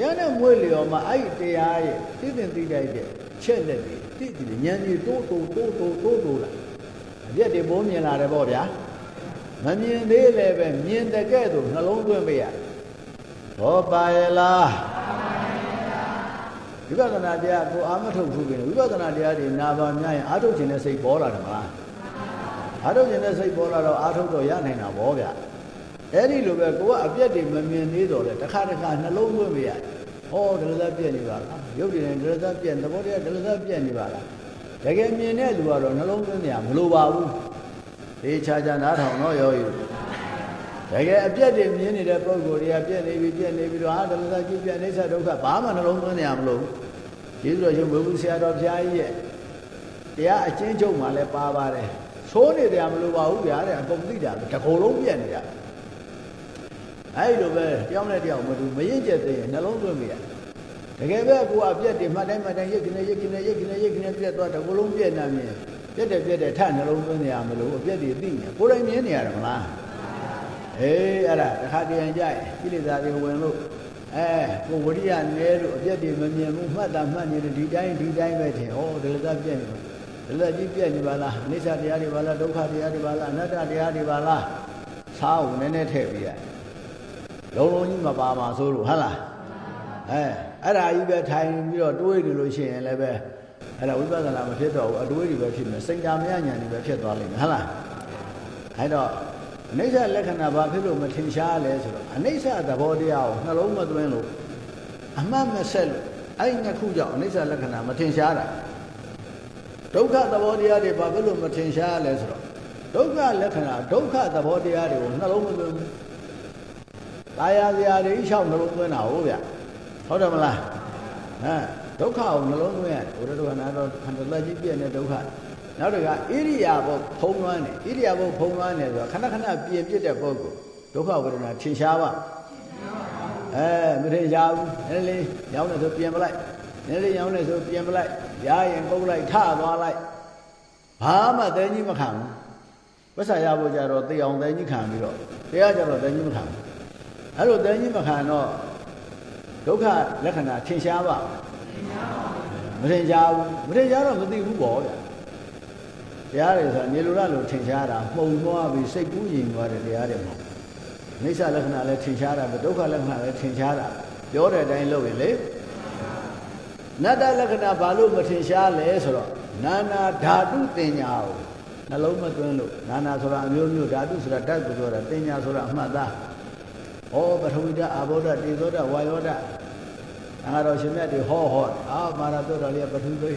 ရားနဲ့မွေ့လျော်မှအဲ့ဒီတရားရဲ့သိသိသိတိုက်တဲ့ချက်လက်တွေသိသိဉာဏ်ကြီးတိုးတိုးတိုးတိုးတိုးတိုးလာအပြက်တွေပုံမြင်လာတယ်ပေါ့ဗျာမမြင်သေးလည်းပဲမြင်တဲ့ကဲ့သို့နှလုံးသွင်းပေးရဘောပါရဲ့လားဝိပဿနာတရားကိုအာမထုတ်ဘူးပြင်ဝိပဿနာတရားတွေနာပါများရင်အာထုတ်ခြင်းနဲ့စိတ်ပေါ်လာတယ်မလားအာထုတ်ခြင်းနဲ့စိတ်ပေါ်လာတော့အာထုတ်တော့ရနိုင်တာဗောဗျ အဲ့ဒီလိုပဲကိုကအပြက်တွေမမြင်သေးတော့လေတစ်ခါတစ်ခါနှလုံးသွင်းပေးရဟောဒလဇပြက်နေပါလားရုပ်တည်နေဒလဇပြက်သဘောတရားဒလဇပြက်နေပါလားတကယ်မြင်တဲ့လူကတော့နှလုံးသွင်းနေရမလိုပါဘူးသေချာချာနားထောင်တော့ရောယူတကယ်အပြက်တွေမြင်နေတဲ့ပုံကိုယ်တွေကပြက်နေပြီပြက်နေပြီတော့ဟာဒလဇကြည့်ပြက်အိဋ္ဌဒုက္ခဘာမှနှလုံးသွင်းနေရမလို့ကျေးဇူးတော်ရှင်ဘုရားဆရာတော်ဘုရားကြီးရဲ့တရားအချင်းချုပ်မှလည်းပါပါတယ်သိုးနေတယ်မလို့ပါဘူးဗျာတဲ့အကုန်သိတာတကုံလုံးပြက်နေတာ အဲ့လိုပဲတယောက်နဲ့တယောက်မတူမရင်ကျက်သေးရင်နှလုံးသွင်းမိရတကယ်ပဲကိုကအပြက်တွေမှတ်တိုင်းမှတ်တိုင်းရိတ်ကနေရိတ်ကနေရိတ်ကနေရိတ်ကနေပြက်သွားတကုံလုံးပြက်နေမြင်ပြက်တယ်ပြက်တယ်ထနှလုံးသွင်းနေရမလို့အပြက်တွေသိနေကိုယ်တိုင်မြင်နေရတယ်မလားအေးအဲ့ဒါတစ်ခါတည်းကြိုက်ကိလေသာတွေဝင်လို့အဲကိုဝရိယနဲလို့အပြက်တွေမမြင်ဘူးမှတ်တာမှတ်နေတယ်ဒီတိုင်းဒီတိုင်းပဲထင်ဩဒီလိုသာပြက်နေတယ်လက်ကြီးပြက်နေပါလားအနိစ္စတရားတွေပါလားဒုက္ခတရားတွေပါလားအနတ္တတရားတွေပါလားစားကိုနည်းနည်းထည့်ပေးရ လုံးလုံးကြီးမပါပါဆိုလို့ဟုတ်လားအဲအဲ့ဒါကြီးပဲထိုင်ပြီးတော့တွေးနေလို့ရှိရင်လည်းပဲအဲ့ဒါဝိပဿနာမဖြစ်တော့ဘူးအတွေးတွေပဲဖြစ်မယ်စိတ်ဓာမယညာတွေပဲဖြစ်သွားလိမ့်မယ်ဟုတ်လားအဲ့တော့အနိစ္စလက္ခဏာဘာဖြစ်လို့မထင်ရှားလဲဆိုတော့အနိစ္စသဘောတရားကိုနှလုံးမသွင်းလို့အမှတ်မဆက်လို့အဲ့နှစ်ခုကြောင့်အနိစ္စလက္ခဏာမထင်ရှားတာဒုက္ခသဘောတရားတွေဘာဖြစ်လို့မထင်ရှားလဲဆိုတော့ဒုက္ခလက္ခဏာဒုက္ခသဘောတရားတွေကိုနှလုံးမသွင်းဘူး။ ตายရစရာတွေလျှောက်နှလုံးသွင်းတာဟုတ်ဗျ။ဟုတ်တယ်မလား။ဟမ်ဒုက္ခကိုနှလုံးသွင်းရတယ်ဘုရားတို့ကနာတော့ခန္ဓာလက်ကြီးပြည့်နေဒုက္ခနောက်တကဣရိယာပုဖုံးလွှမ်းနေဣရိယာပုဖုံးလွှမ်းနေဆိုတော့ခဏခဏပြင်ပြစ်တဲ့ပုဂ္ဂိုလ်ဒုက္ခဝေဒနာထင်ရှားပါအဲမထင်ရှားဘူးနည်းလေးရောင်းနေဆိုပြင်ပလိုက်နည်းလေးရောင်းနေဆိုပြင်ပလိုက်ရရင်ပုတ်လိုက်ထသွားလိုက်ဘာမှတဲကြီးမခံဘူး ဝိဆာရဖို့ကြတော့တေအောင်တန်ကြီးခံပြီးတော့တရားကြတော့တန်ကြီးမခံဘူး အဲ့လိုတန်ကြီးမခံတော့ဒုက္ခလက္ခဏာထင်ရှားပါမထင်ရှားဘူးမထင်ရှားတော့မသိဘူးပေါ့ဗျာတရားတွေဆိုတာနေလိုရလို့ထင်ရှားတာမှုံသွားပြီးစိတ်ကူးရင်သွားတဲ့တရားတွေမဟုတ်နိစ္စလက္ခဏာလည်းထင်ရှားတာပဲဒုက္ခလက္ခဏာလည်းထင်ရှားတာပြောတဲ့အတိုင်းလုပ်ရင်လေနတ္တလက္ခဏာဘာလို့မထင်ရှားလဲဆိုတော့နာနာဓာတုတင်ညာကိုနှလုံးမသွင်းလို့နာနာဆိုတာအမျိုးမျိုးဓာတုဆိုတာဓာတ်ကိုပြောတာတင်ညာဆိုတာအမှတ်သား ဩပထဝီဓာတ်အာဘောဓာတ်တေဇောဓာတ်ဝါယောဓာတ်ငါတော်ရှင်မြတ်တွေဟောဟောအာမာရတုတော်လေးပထဝီပဲ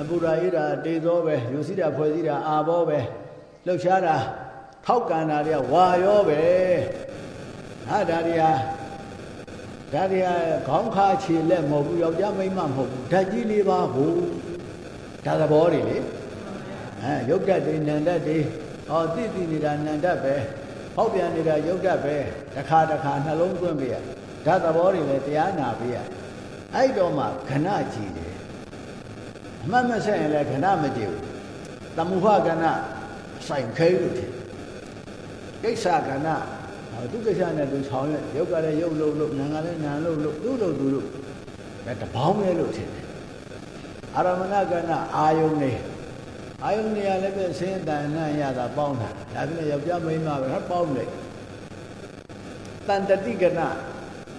အပူရာဣရာတေဇောပဲယူစီတာဖွဲ့စည်းတာအာဘောပဲလှုပ်ရှားတာထောက်ကန်တာတွေကဝါယောပဲဟာဒါတွေဟာဒါတွေဟာခေါင်းခါခြေလက်မဟုတ်ဘူးယောက်ျားမိန်းမမဟုတ်ဘူးဓာတ်ကြီးလေးပါဘူးဒါသဘောတွေလေအဲယုတ်တတ်တွေနန္တတ်တွေဟောတိတိနေတာနန္တတ်ပဲ ဟောက်ပြန်နေတာယုတ်တတ်ပဲတစ်ခါတစ်ခါနှလုံးသွင်းပြရဓာတ်သဘောတွေလည်းတရားနာပြရအဲ့တော့မှခဏကြည့်တယ်အမှတ်မဆက်ရင်လည်းခဏမကြည့်ဘူးတမှုဟကဏဆိုင်ခဲလို့ထင်ကိစ္စကဏသူကိစ္စနဲ့သူဆောင်ရွက်ရုပ်ကလည်းရုပ်လို့လို့နာကလည်းနာလို့လို့သူ့လို့သူလို့အဲတပေါင်းလဲလို့ထင်တယ်အာရမဏကဏအာယုန်နေ အာယုန်နေရလည်းပဲဆင်းတန်နှံ့ရတာပေါင်းတာဒါပြည့်ယောက်ျားမိန်းမပဲဟောပေါင်းလိုက်တန်တတိကဏ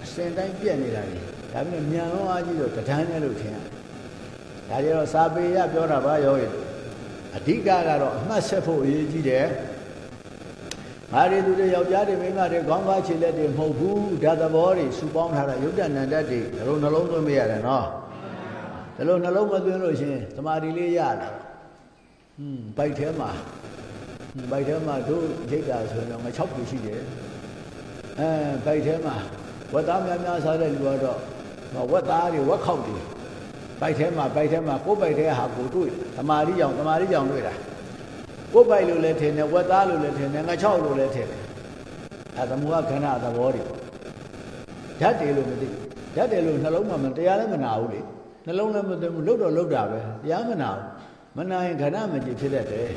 အစဉ်တိုင်းပြက်နေတာလေဒါပြည့်မြန်လုံးအားကြီးတော့တဒန်းနဲ့လို့ထင်ရတယ်ဒါကြတော့စာပေရပြောတာပါရောရဲ့အဓိကကတော့အမှတ်ဆက်ဖို့အရေးကြီးတယ်ငါတွေသူတွေယောက်ျားတွေမိန်းမတွေခေါင်းကားခြေလက်တွေမဟုတ်ဘူးဓာတ်သဘောတွေစုပေါင်းထားတာယုတ်တဏ္ဍတ်တွေဒါလိုနှလုံးသွင်းမရတယ်နော်ဒါလိုနှလုံးမသွင်းလို့ရှင်သမာဓိလေးရလာ ဟွန်းဘိုက်ထဲမှာဘိုက်ထဲမှာတို့ရိတ်တာဆိုတော့ငါ6ခုရှိတယ်အဲဘိုက်ထဲမှာဝက်သားများများစားတဲ့လူကတော့ဝက်သားတွေဝက်ခောက်တွေဘိုက်ထဲမှာဘိုက်ထဲမှာကိုယ်ဘိုက်ထဲဟာကိုတွေ့သမာဓိကြောင့်သမာဓိကြောင့်တွေ့တာကိုယ်ပိုက်လို့လည်းထင်တယ်ဝက်သားလို့လည်းထင်တယ်ငါ6လို့လည်းထင်တယ်အဲသမုဟခဏသဘောတွေပေါ့ဓာတ်တယ်လို့မသိဓာတ်တယ်လို့နှလုံးမှာမတရားလည်းမနာဘူးလေနှလုံးလည်းမသိဘူးလှုပ်တော့လှုပ်တာပဲတရားမနာဘူး မနာရင်ခဏမကြည့်ဖြစ်တတ်တယ်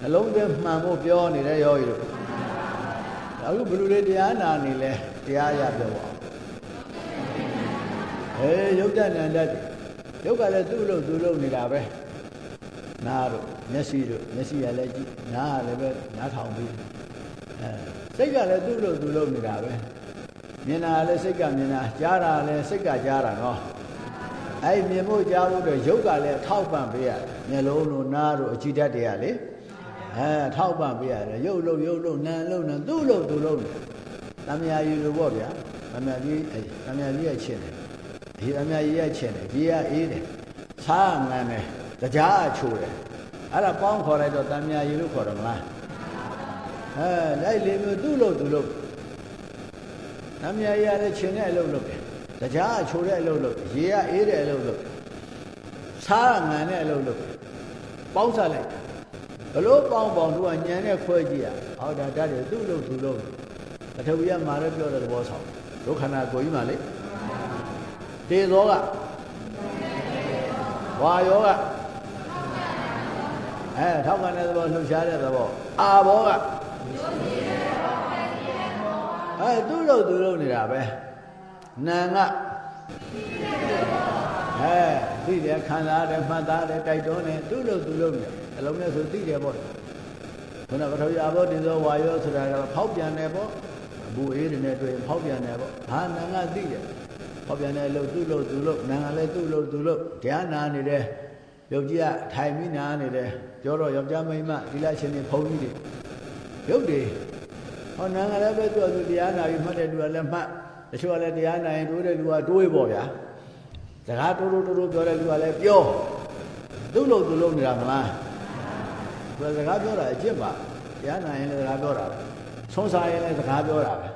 နှလုံးထဲမှန်ဖို့ပြောနေတယ်ရောကြီးလို့ဒါကဘယ်လိုလဲတရားနာနေလဲတရားရပြောပါအေးယုတ်တဏ္ဍတ်ယုတ်ကလည်းသူ့လို့သူ့လို့နေတာပဲနားတို့မျက်စိတို့မျက်စိရလည်းကြည့်နားကလည်းပဲနားထောင်ပြီးအဲစိတ်ကလည်းသူ့လို့သူ့လို့နေတာပဲမြင်တာလည်းစိတ်ကမြင်တာကြားတာလည်းစိတ်ကကြားတာနော် အဲ့မြင်ဖို့ကြားဖို့တော့ရုပ်ကလည်းထောက်ပံ့ပေးရတယ်မျက်လုံးတို့နားတို့အကြည့်တတ်တွေကလေအဲထောက်ပံ့ပေးရတယ်ရုပ်လို့ရုပ်လို့နာမ်လို့နာမ်သူ့လို့သူ့လို့တမယာယူလို့ပေါ့ဗျာတမယာကြီးတမယာကြီးရဲ့ချင်းတယ်ဒီတမယာကြီးရဲ့ချင်းတယ်ကြီးကအေးတယ်စားငန်းတယ်ကြားအချိုးတယ်အဲ့ဒါပေါင်းခေါ်လိုက်တော့တမယာယူလို့ခေါ်တယ်မလားအဲလိုက်လေမျိုးသူ့လို့သူ့လို့တမယာကြီးကလည်းချင်းတဲ့အလုပ်လုပ်တယ် ကြားအချိုးတဲ့အလုပ်လုပ်ရေကအေးတဲ့အလုပ်လုပ်စားငန်းတဲ့အလုပ်လုပ်ပေါင်းစားလိုက်ဘလို့ပေါင်းပေါင်းသူကညံနဲ့ခွဲကြည့်ရဟောဒါတတ်တယ်သူ့လို့သူ့လို့ပထဝီကမာလည်းပြောတဲ့သဘောဆောင်ဒုက္ခနာကိုကြီးမှလေတေသောကဝါယောကအဲထောက်ကန်တဲ့သဘောလှုပ်ရှားတဲ့သဘောအာဘောကအဲသူ့လို့သူ့လို့နေတာပဲ နာကအဲသိတယ်ခံစားတယ်မှတ်သားတယ်တိုက်တွန်းတယ်သူ့လို့သူ့လို့နေအလုံးနဲ့ဆိုသိတယ်ပေါ့ခုနကပထဝီအာဘောတေဇောဝါယောဆိုတာကဖောက်ပြန်တယ်ပေါ့အဘူအေးတွေနဲ့တွေ့ဖောက်ပြန်တယ်ပေါ့ဟာနာကသိတယ်ဖောက်ပြန်တယ်လို့သူ့လို့သူ့လို့နာကလည်းသူ့လို့သူ့လို့တရားနာနေတယ်ရုပ်ကြီးကထိုင်ပြီးနာနေတယ်ပြောတော့ယောက်ျားမိန်းမဒီလရှင်နေဖုံးကြီးတွေရုပ်တွေဟောနာငါလည်းပဲသူ့အသူတရားနာပြီးမှတ်တဲ့လူကလည်းမှတ် တချို့ကလည်းတရားနာရင်တိုးတဲ့လူကတိုးရပေါ့ဗျာစကားတိုးတိုးတိုးတိုးပြောတဲ့လူကလည်းပြောသူ့လို့သူ့လို့နေတာမလားသူကစကားပြောတာအကျင့်ပါတရားနာရင်လည်းစကားပြောတာပဲဆုံးစားရင်လည်းစကားပြောတာပဲ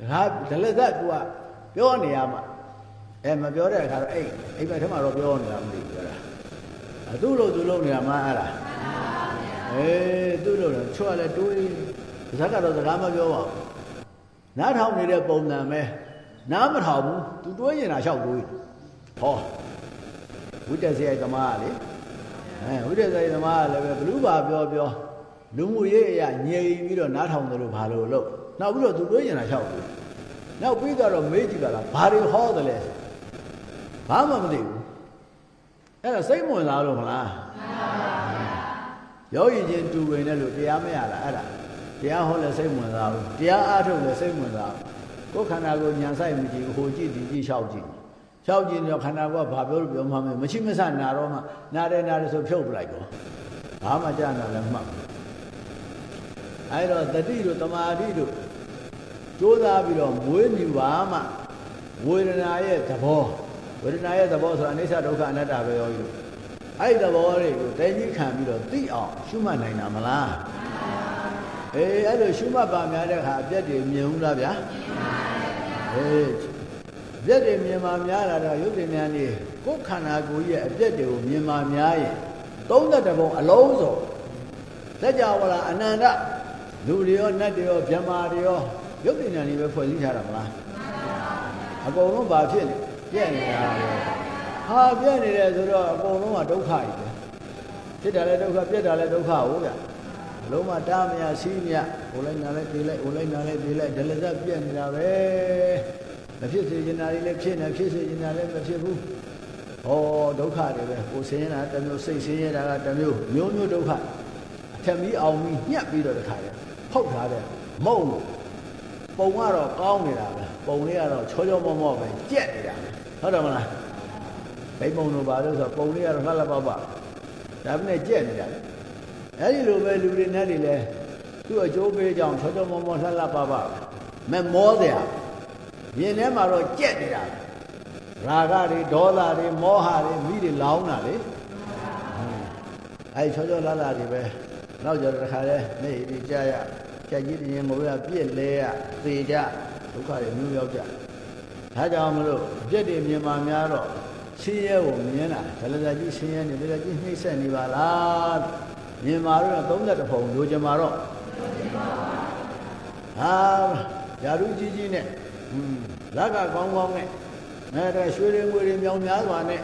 စကားဒလက်သက်သူကပြောနေရမှာအဲမပြောတဲ့အခါတော့အိမ်အိမ်မက်ထဲမှာတော့ပြောနေတာမသိဘူးပြောတာသူ့လို့သူ့လို့နေတာမှအဲ့ဒါအေးသူ့လို့တော့ချွတ်လည်းတွေးဇက်ကတော့စကားမပြောပါဘူး နားထောင်နေတဲ့ပုံစံပဲနားမထောင်ဘူးသူတွေးနေတာလျှောက်တွေးဟောဝိတ္တဇေယသမားကလေအဲဝိတ္တဇေယသမားကလည်းပဲဘလူးပါပြောပြောလူမှုရေးအရာငြိမ်ပြီးတော့နားထောင်တယ်လို့ဘာလို့လို့နောက်ပြီးတော့သူတွေးနေတာလျှောက်တယ်နောက်ပြီးတော့မေးကြည့်ပါလားဘာတွေဟောတယ်လဲဘာမှမသိဘူးအဲ့ဒါစိတ်ဝင်စားလို့မလားယောဂီချင်းတူဝင်တယ်လို့တရားမရလားအဲ့ဒါ တရားဟောလဲစိတ်ဝင်စားဘူးတရားအားထုတ်လဲစိတ်ဝင်စားဘူးကိုယ်ခန္ဓာကိုညာဆိုင်မကြည့်ဘူးဟိုကြည့်ဒီကြည့်လျှောက်ကြည့်လျှောက်ကြည့်တော့ခန္ဓာကဘာပြောလို့ပြောမှမမရှိမဆနာတော့မှနာတယ်နာတယ်ဆိုဖြုတ်ပလိုက်တော့ဘာမှကြာနာလည်းမှတ်အဲ့တော့တတိတို့တမာတိတို့ကြိုးစားပြီးတော့မွေးမြူပါမှဝေဒနာရဲ့သဘောဝေဒနာရဲ့သဘောဆိုတာအနိစ္စဒုက္ခအနတ္တပဲရောယူအဲ့ဒီသဘောတွေကိုတည်ကြီးခံပြီးတော့သိအောင်ရှုမှတ်နိုင်တာမလား အေးအဲ့လိုရှုမှတ်ပါများတဲ့အခါအပြက်တွေမြင်ဘူးလားဗျာအေးအပြက်တွေမြင်ပါများလာတော့ရုပ်တင်များနေကိုယ်ခန္ဓာကိုယ်ရဲ့အပြက်တွေကိုမြင်ပါများရင်သုံးသက်တပုံအလုံးစုံသက်ကြဝဠာအနန္တလူတွေရောနတ်တွေရောဗြဟ္မာတွေရောရုပ်တင်ညာတွေပဲဖွဲ့စည်းထားတာမလားအကုန်လုံးဘာဖြစ်လဲပြက်နေတာပဲဟာပြက်နေတယ်ဆိုတော့အကုန်လုံးကဒုက္ခကြီးပဲဖြစ်တာလည်းဒုက္ခပြက်တာလည်းဒုက္ခဟုတ်ဗျအ လုံးမတားမရစီးမရဟိုလိုက်နာလိုက်ပြေးလိုက်ဟိုလိုက်နာလိုက်ပြေးလိုက်ဒလဇက်ပြက်နေတာပဲမဖြစ်စေချင်တာတွေလည်းဖြစ်နေဖြစ်စေချင်တာလည်းမဖြစ်ဘူးဩဒုက္ခတွေပဲကိုဆင်းရဲတာတစ်မျိုးစိတ်ဆင်းရဲတာကတစ်မျိုးမျိုးမျိုးဒုက္ခအထက်မီးအောင်မီးညှက်ပြီးတော့တခါလေဖုတ်ထားတဲ့မုံလို့ပုံကတော့ကောင်းနေတာပဲပုံလေးကတော့ချောချောမောမောပဲကြက်နေတာပဲဟုတ်တယ်မလားဘိပုံတို့ပါလို့ဆိုပုံလေးကတော့လှလှပပဒါပေမဲ့ကြက်နေတာလေ အဲ့ဒီလိုပဲလူတွေနဲ့တွေလဲသူ့အကျိုးပေးကြောင်းချောချောမောမောလှလှပပမဲ့မောတယ်မြင်ထဲမှာတော့ကြက်နေတာရာဂတွေဒေါသတွေမောဟတွေမိတွေလောင်းတာလေအဲ့ချောချောလှလှတွေပဲနောက်ကြတော့တခါလဲနေပြီးကြာရကြက်ကြီးတင်ငိုရပြစ်လဲရသေကြဒုက္ခတွေမျိုးရောက်ကြဒါကြောင့်မလို့ပြက်တွေမြင်မှများတော့ဆင်းရဲကိုမြင်တာဒလဇာကြီးဆင်းရဲနေဒလဇာကြီးနှိမ့်ဆက်နေပါလား မြင်မှာတော့30ဖုံလိုချင်မှာတော့ဟာယာရုကြီးကြီးနဲ့ဟွန်းဇက်ကကောင်းကောင်းနဲ့အဲဒါရွှေတွေငွေတွေမြောင်များစွာနဲ့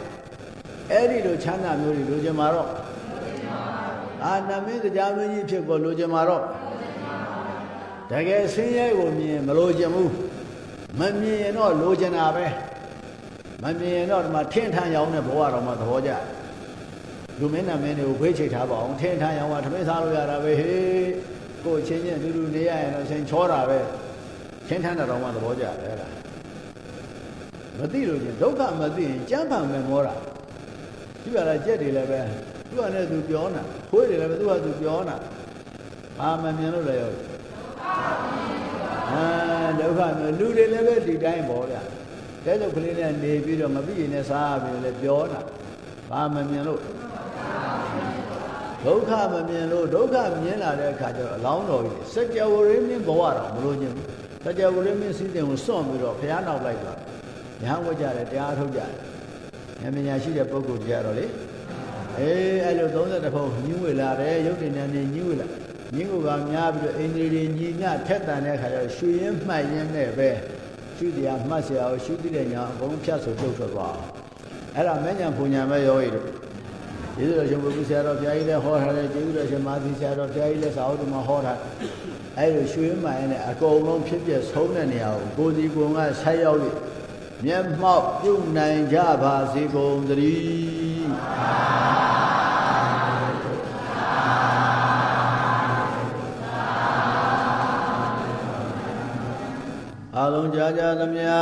အဲ့ဒီလိုချမ်းသာမျိုးတွေလိုချင်မှာတော့အာနမင်းတရားမင်းကြီးဖြစ်ကိုလိုချင်မှာတော့တကယ်ဆင်းရဲကိုမြင်မလိုချင်ဘူးမမြင်ရင်တော့လိုချင်တာပဲမမြင်ရင်တော့ဒီမှာထင်းထန်ရောင်းတဲ့ဘဝတော်မှာသဘောကျ လူမင်းနာမင်းတွေကိုခွေးချိတ်ထားပါအောင်ထင်းထန်ရောင်းတာထမင်းစားလို့ရတာပဲဟေးကိုချင်းချင်းတူတူနေရရင်တော့ဆင်ချောတာပဲထင်းထန်တဲ့တော်မှာသဘောကျတယ်အဲ့ဒါမသိလို့ချင်းဒုက္ခမသိရင်ကြမ်းဖန်မယ်မောတာဒီပါလားကြက်တွေလည်းပဲသူကလည်းသူပြောနာခွေးတွေလည်းပဲသူကသူပြောနာဘာမမြင်လို့လဲရောအာဒုက္ခမျိုးလူတွေလည်းပဲဒီတိုင်းပေါ့ဗျတဲလုတ်ကလေးနဲ့နေပြီးတော့မပြည့်ရင်စားပြီးလည်းပြောတာဘာမမြင်လို့ ဒုက္ခမမြင်လို့ဒုက္ခမြင်လာတဲ့အခါကျတော့အလောင်းတော်ကြီးစัจ java ရင်းမင်းဘဝတော့မလို့ခြင်းစัจ java ရင်းမင်းစည်းတင်ကိုစွန့်ပြီးတော့ဘုရားနောက်လိုက်သွားရဟန်းဝတ်ကြတယ်တရားထုတ်ကြတယ်ဉာဏ်ပညာရှိတဲ့ပုဂ္ဂိုလ်ကြတော့လေအေးအဲ့လို30ဖုံညှိဝေလာတယ်ရုပ်တင်နေညှိဝေလာညှိကိုကများပြီးတော့အိန္ဒြေတွေညီမျှထက်တန်တဲ့အခါကျတော့ရွှေရင်မှတ်ရင်းနဲ့ပဲရှုတရားမှတ်เสียအောင်ရှုသိတဲ့ညာအကုန်ဖြတ်ဆိုထုတ်ထွက်သွားအောင်အဲ့ဒါမဲ့ညာပူညာမဲ့ရောရည်တို့ ကျေးဇူးတော်ရှင်ဘုရားဆရာတော်ဘုရားကြီးလည်းဟောထားတယ်ကျေးဇူးတော်ရှင်မာသီဆရာတော်ဘုရားကြီးလည်းစာအုပ်တော်မှာဟောထားအဲ့လိုရွှေမှန်နဲ့အကုန်လုံးဖြစ်ပြဆုံးတဲ့နေရာကိုကိုစီကုံကဆက်ရောက်၍မျက်မှောက်ပြုနိုင်ကြပါစေကုန်သတည်းအလုံးကြာကြသမျှ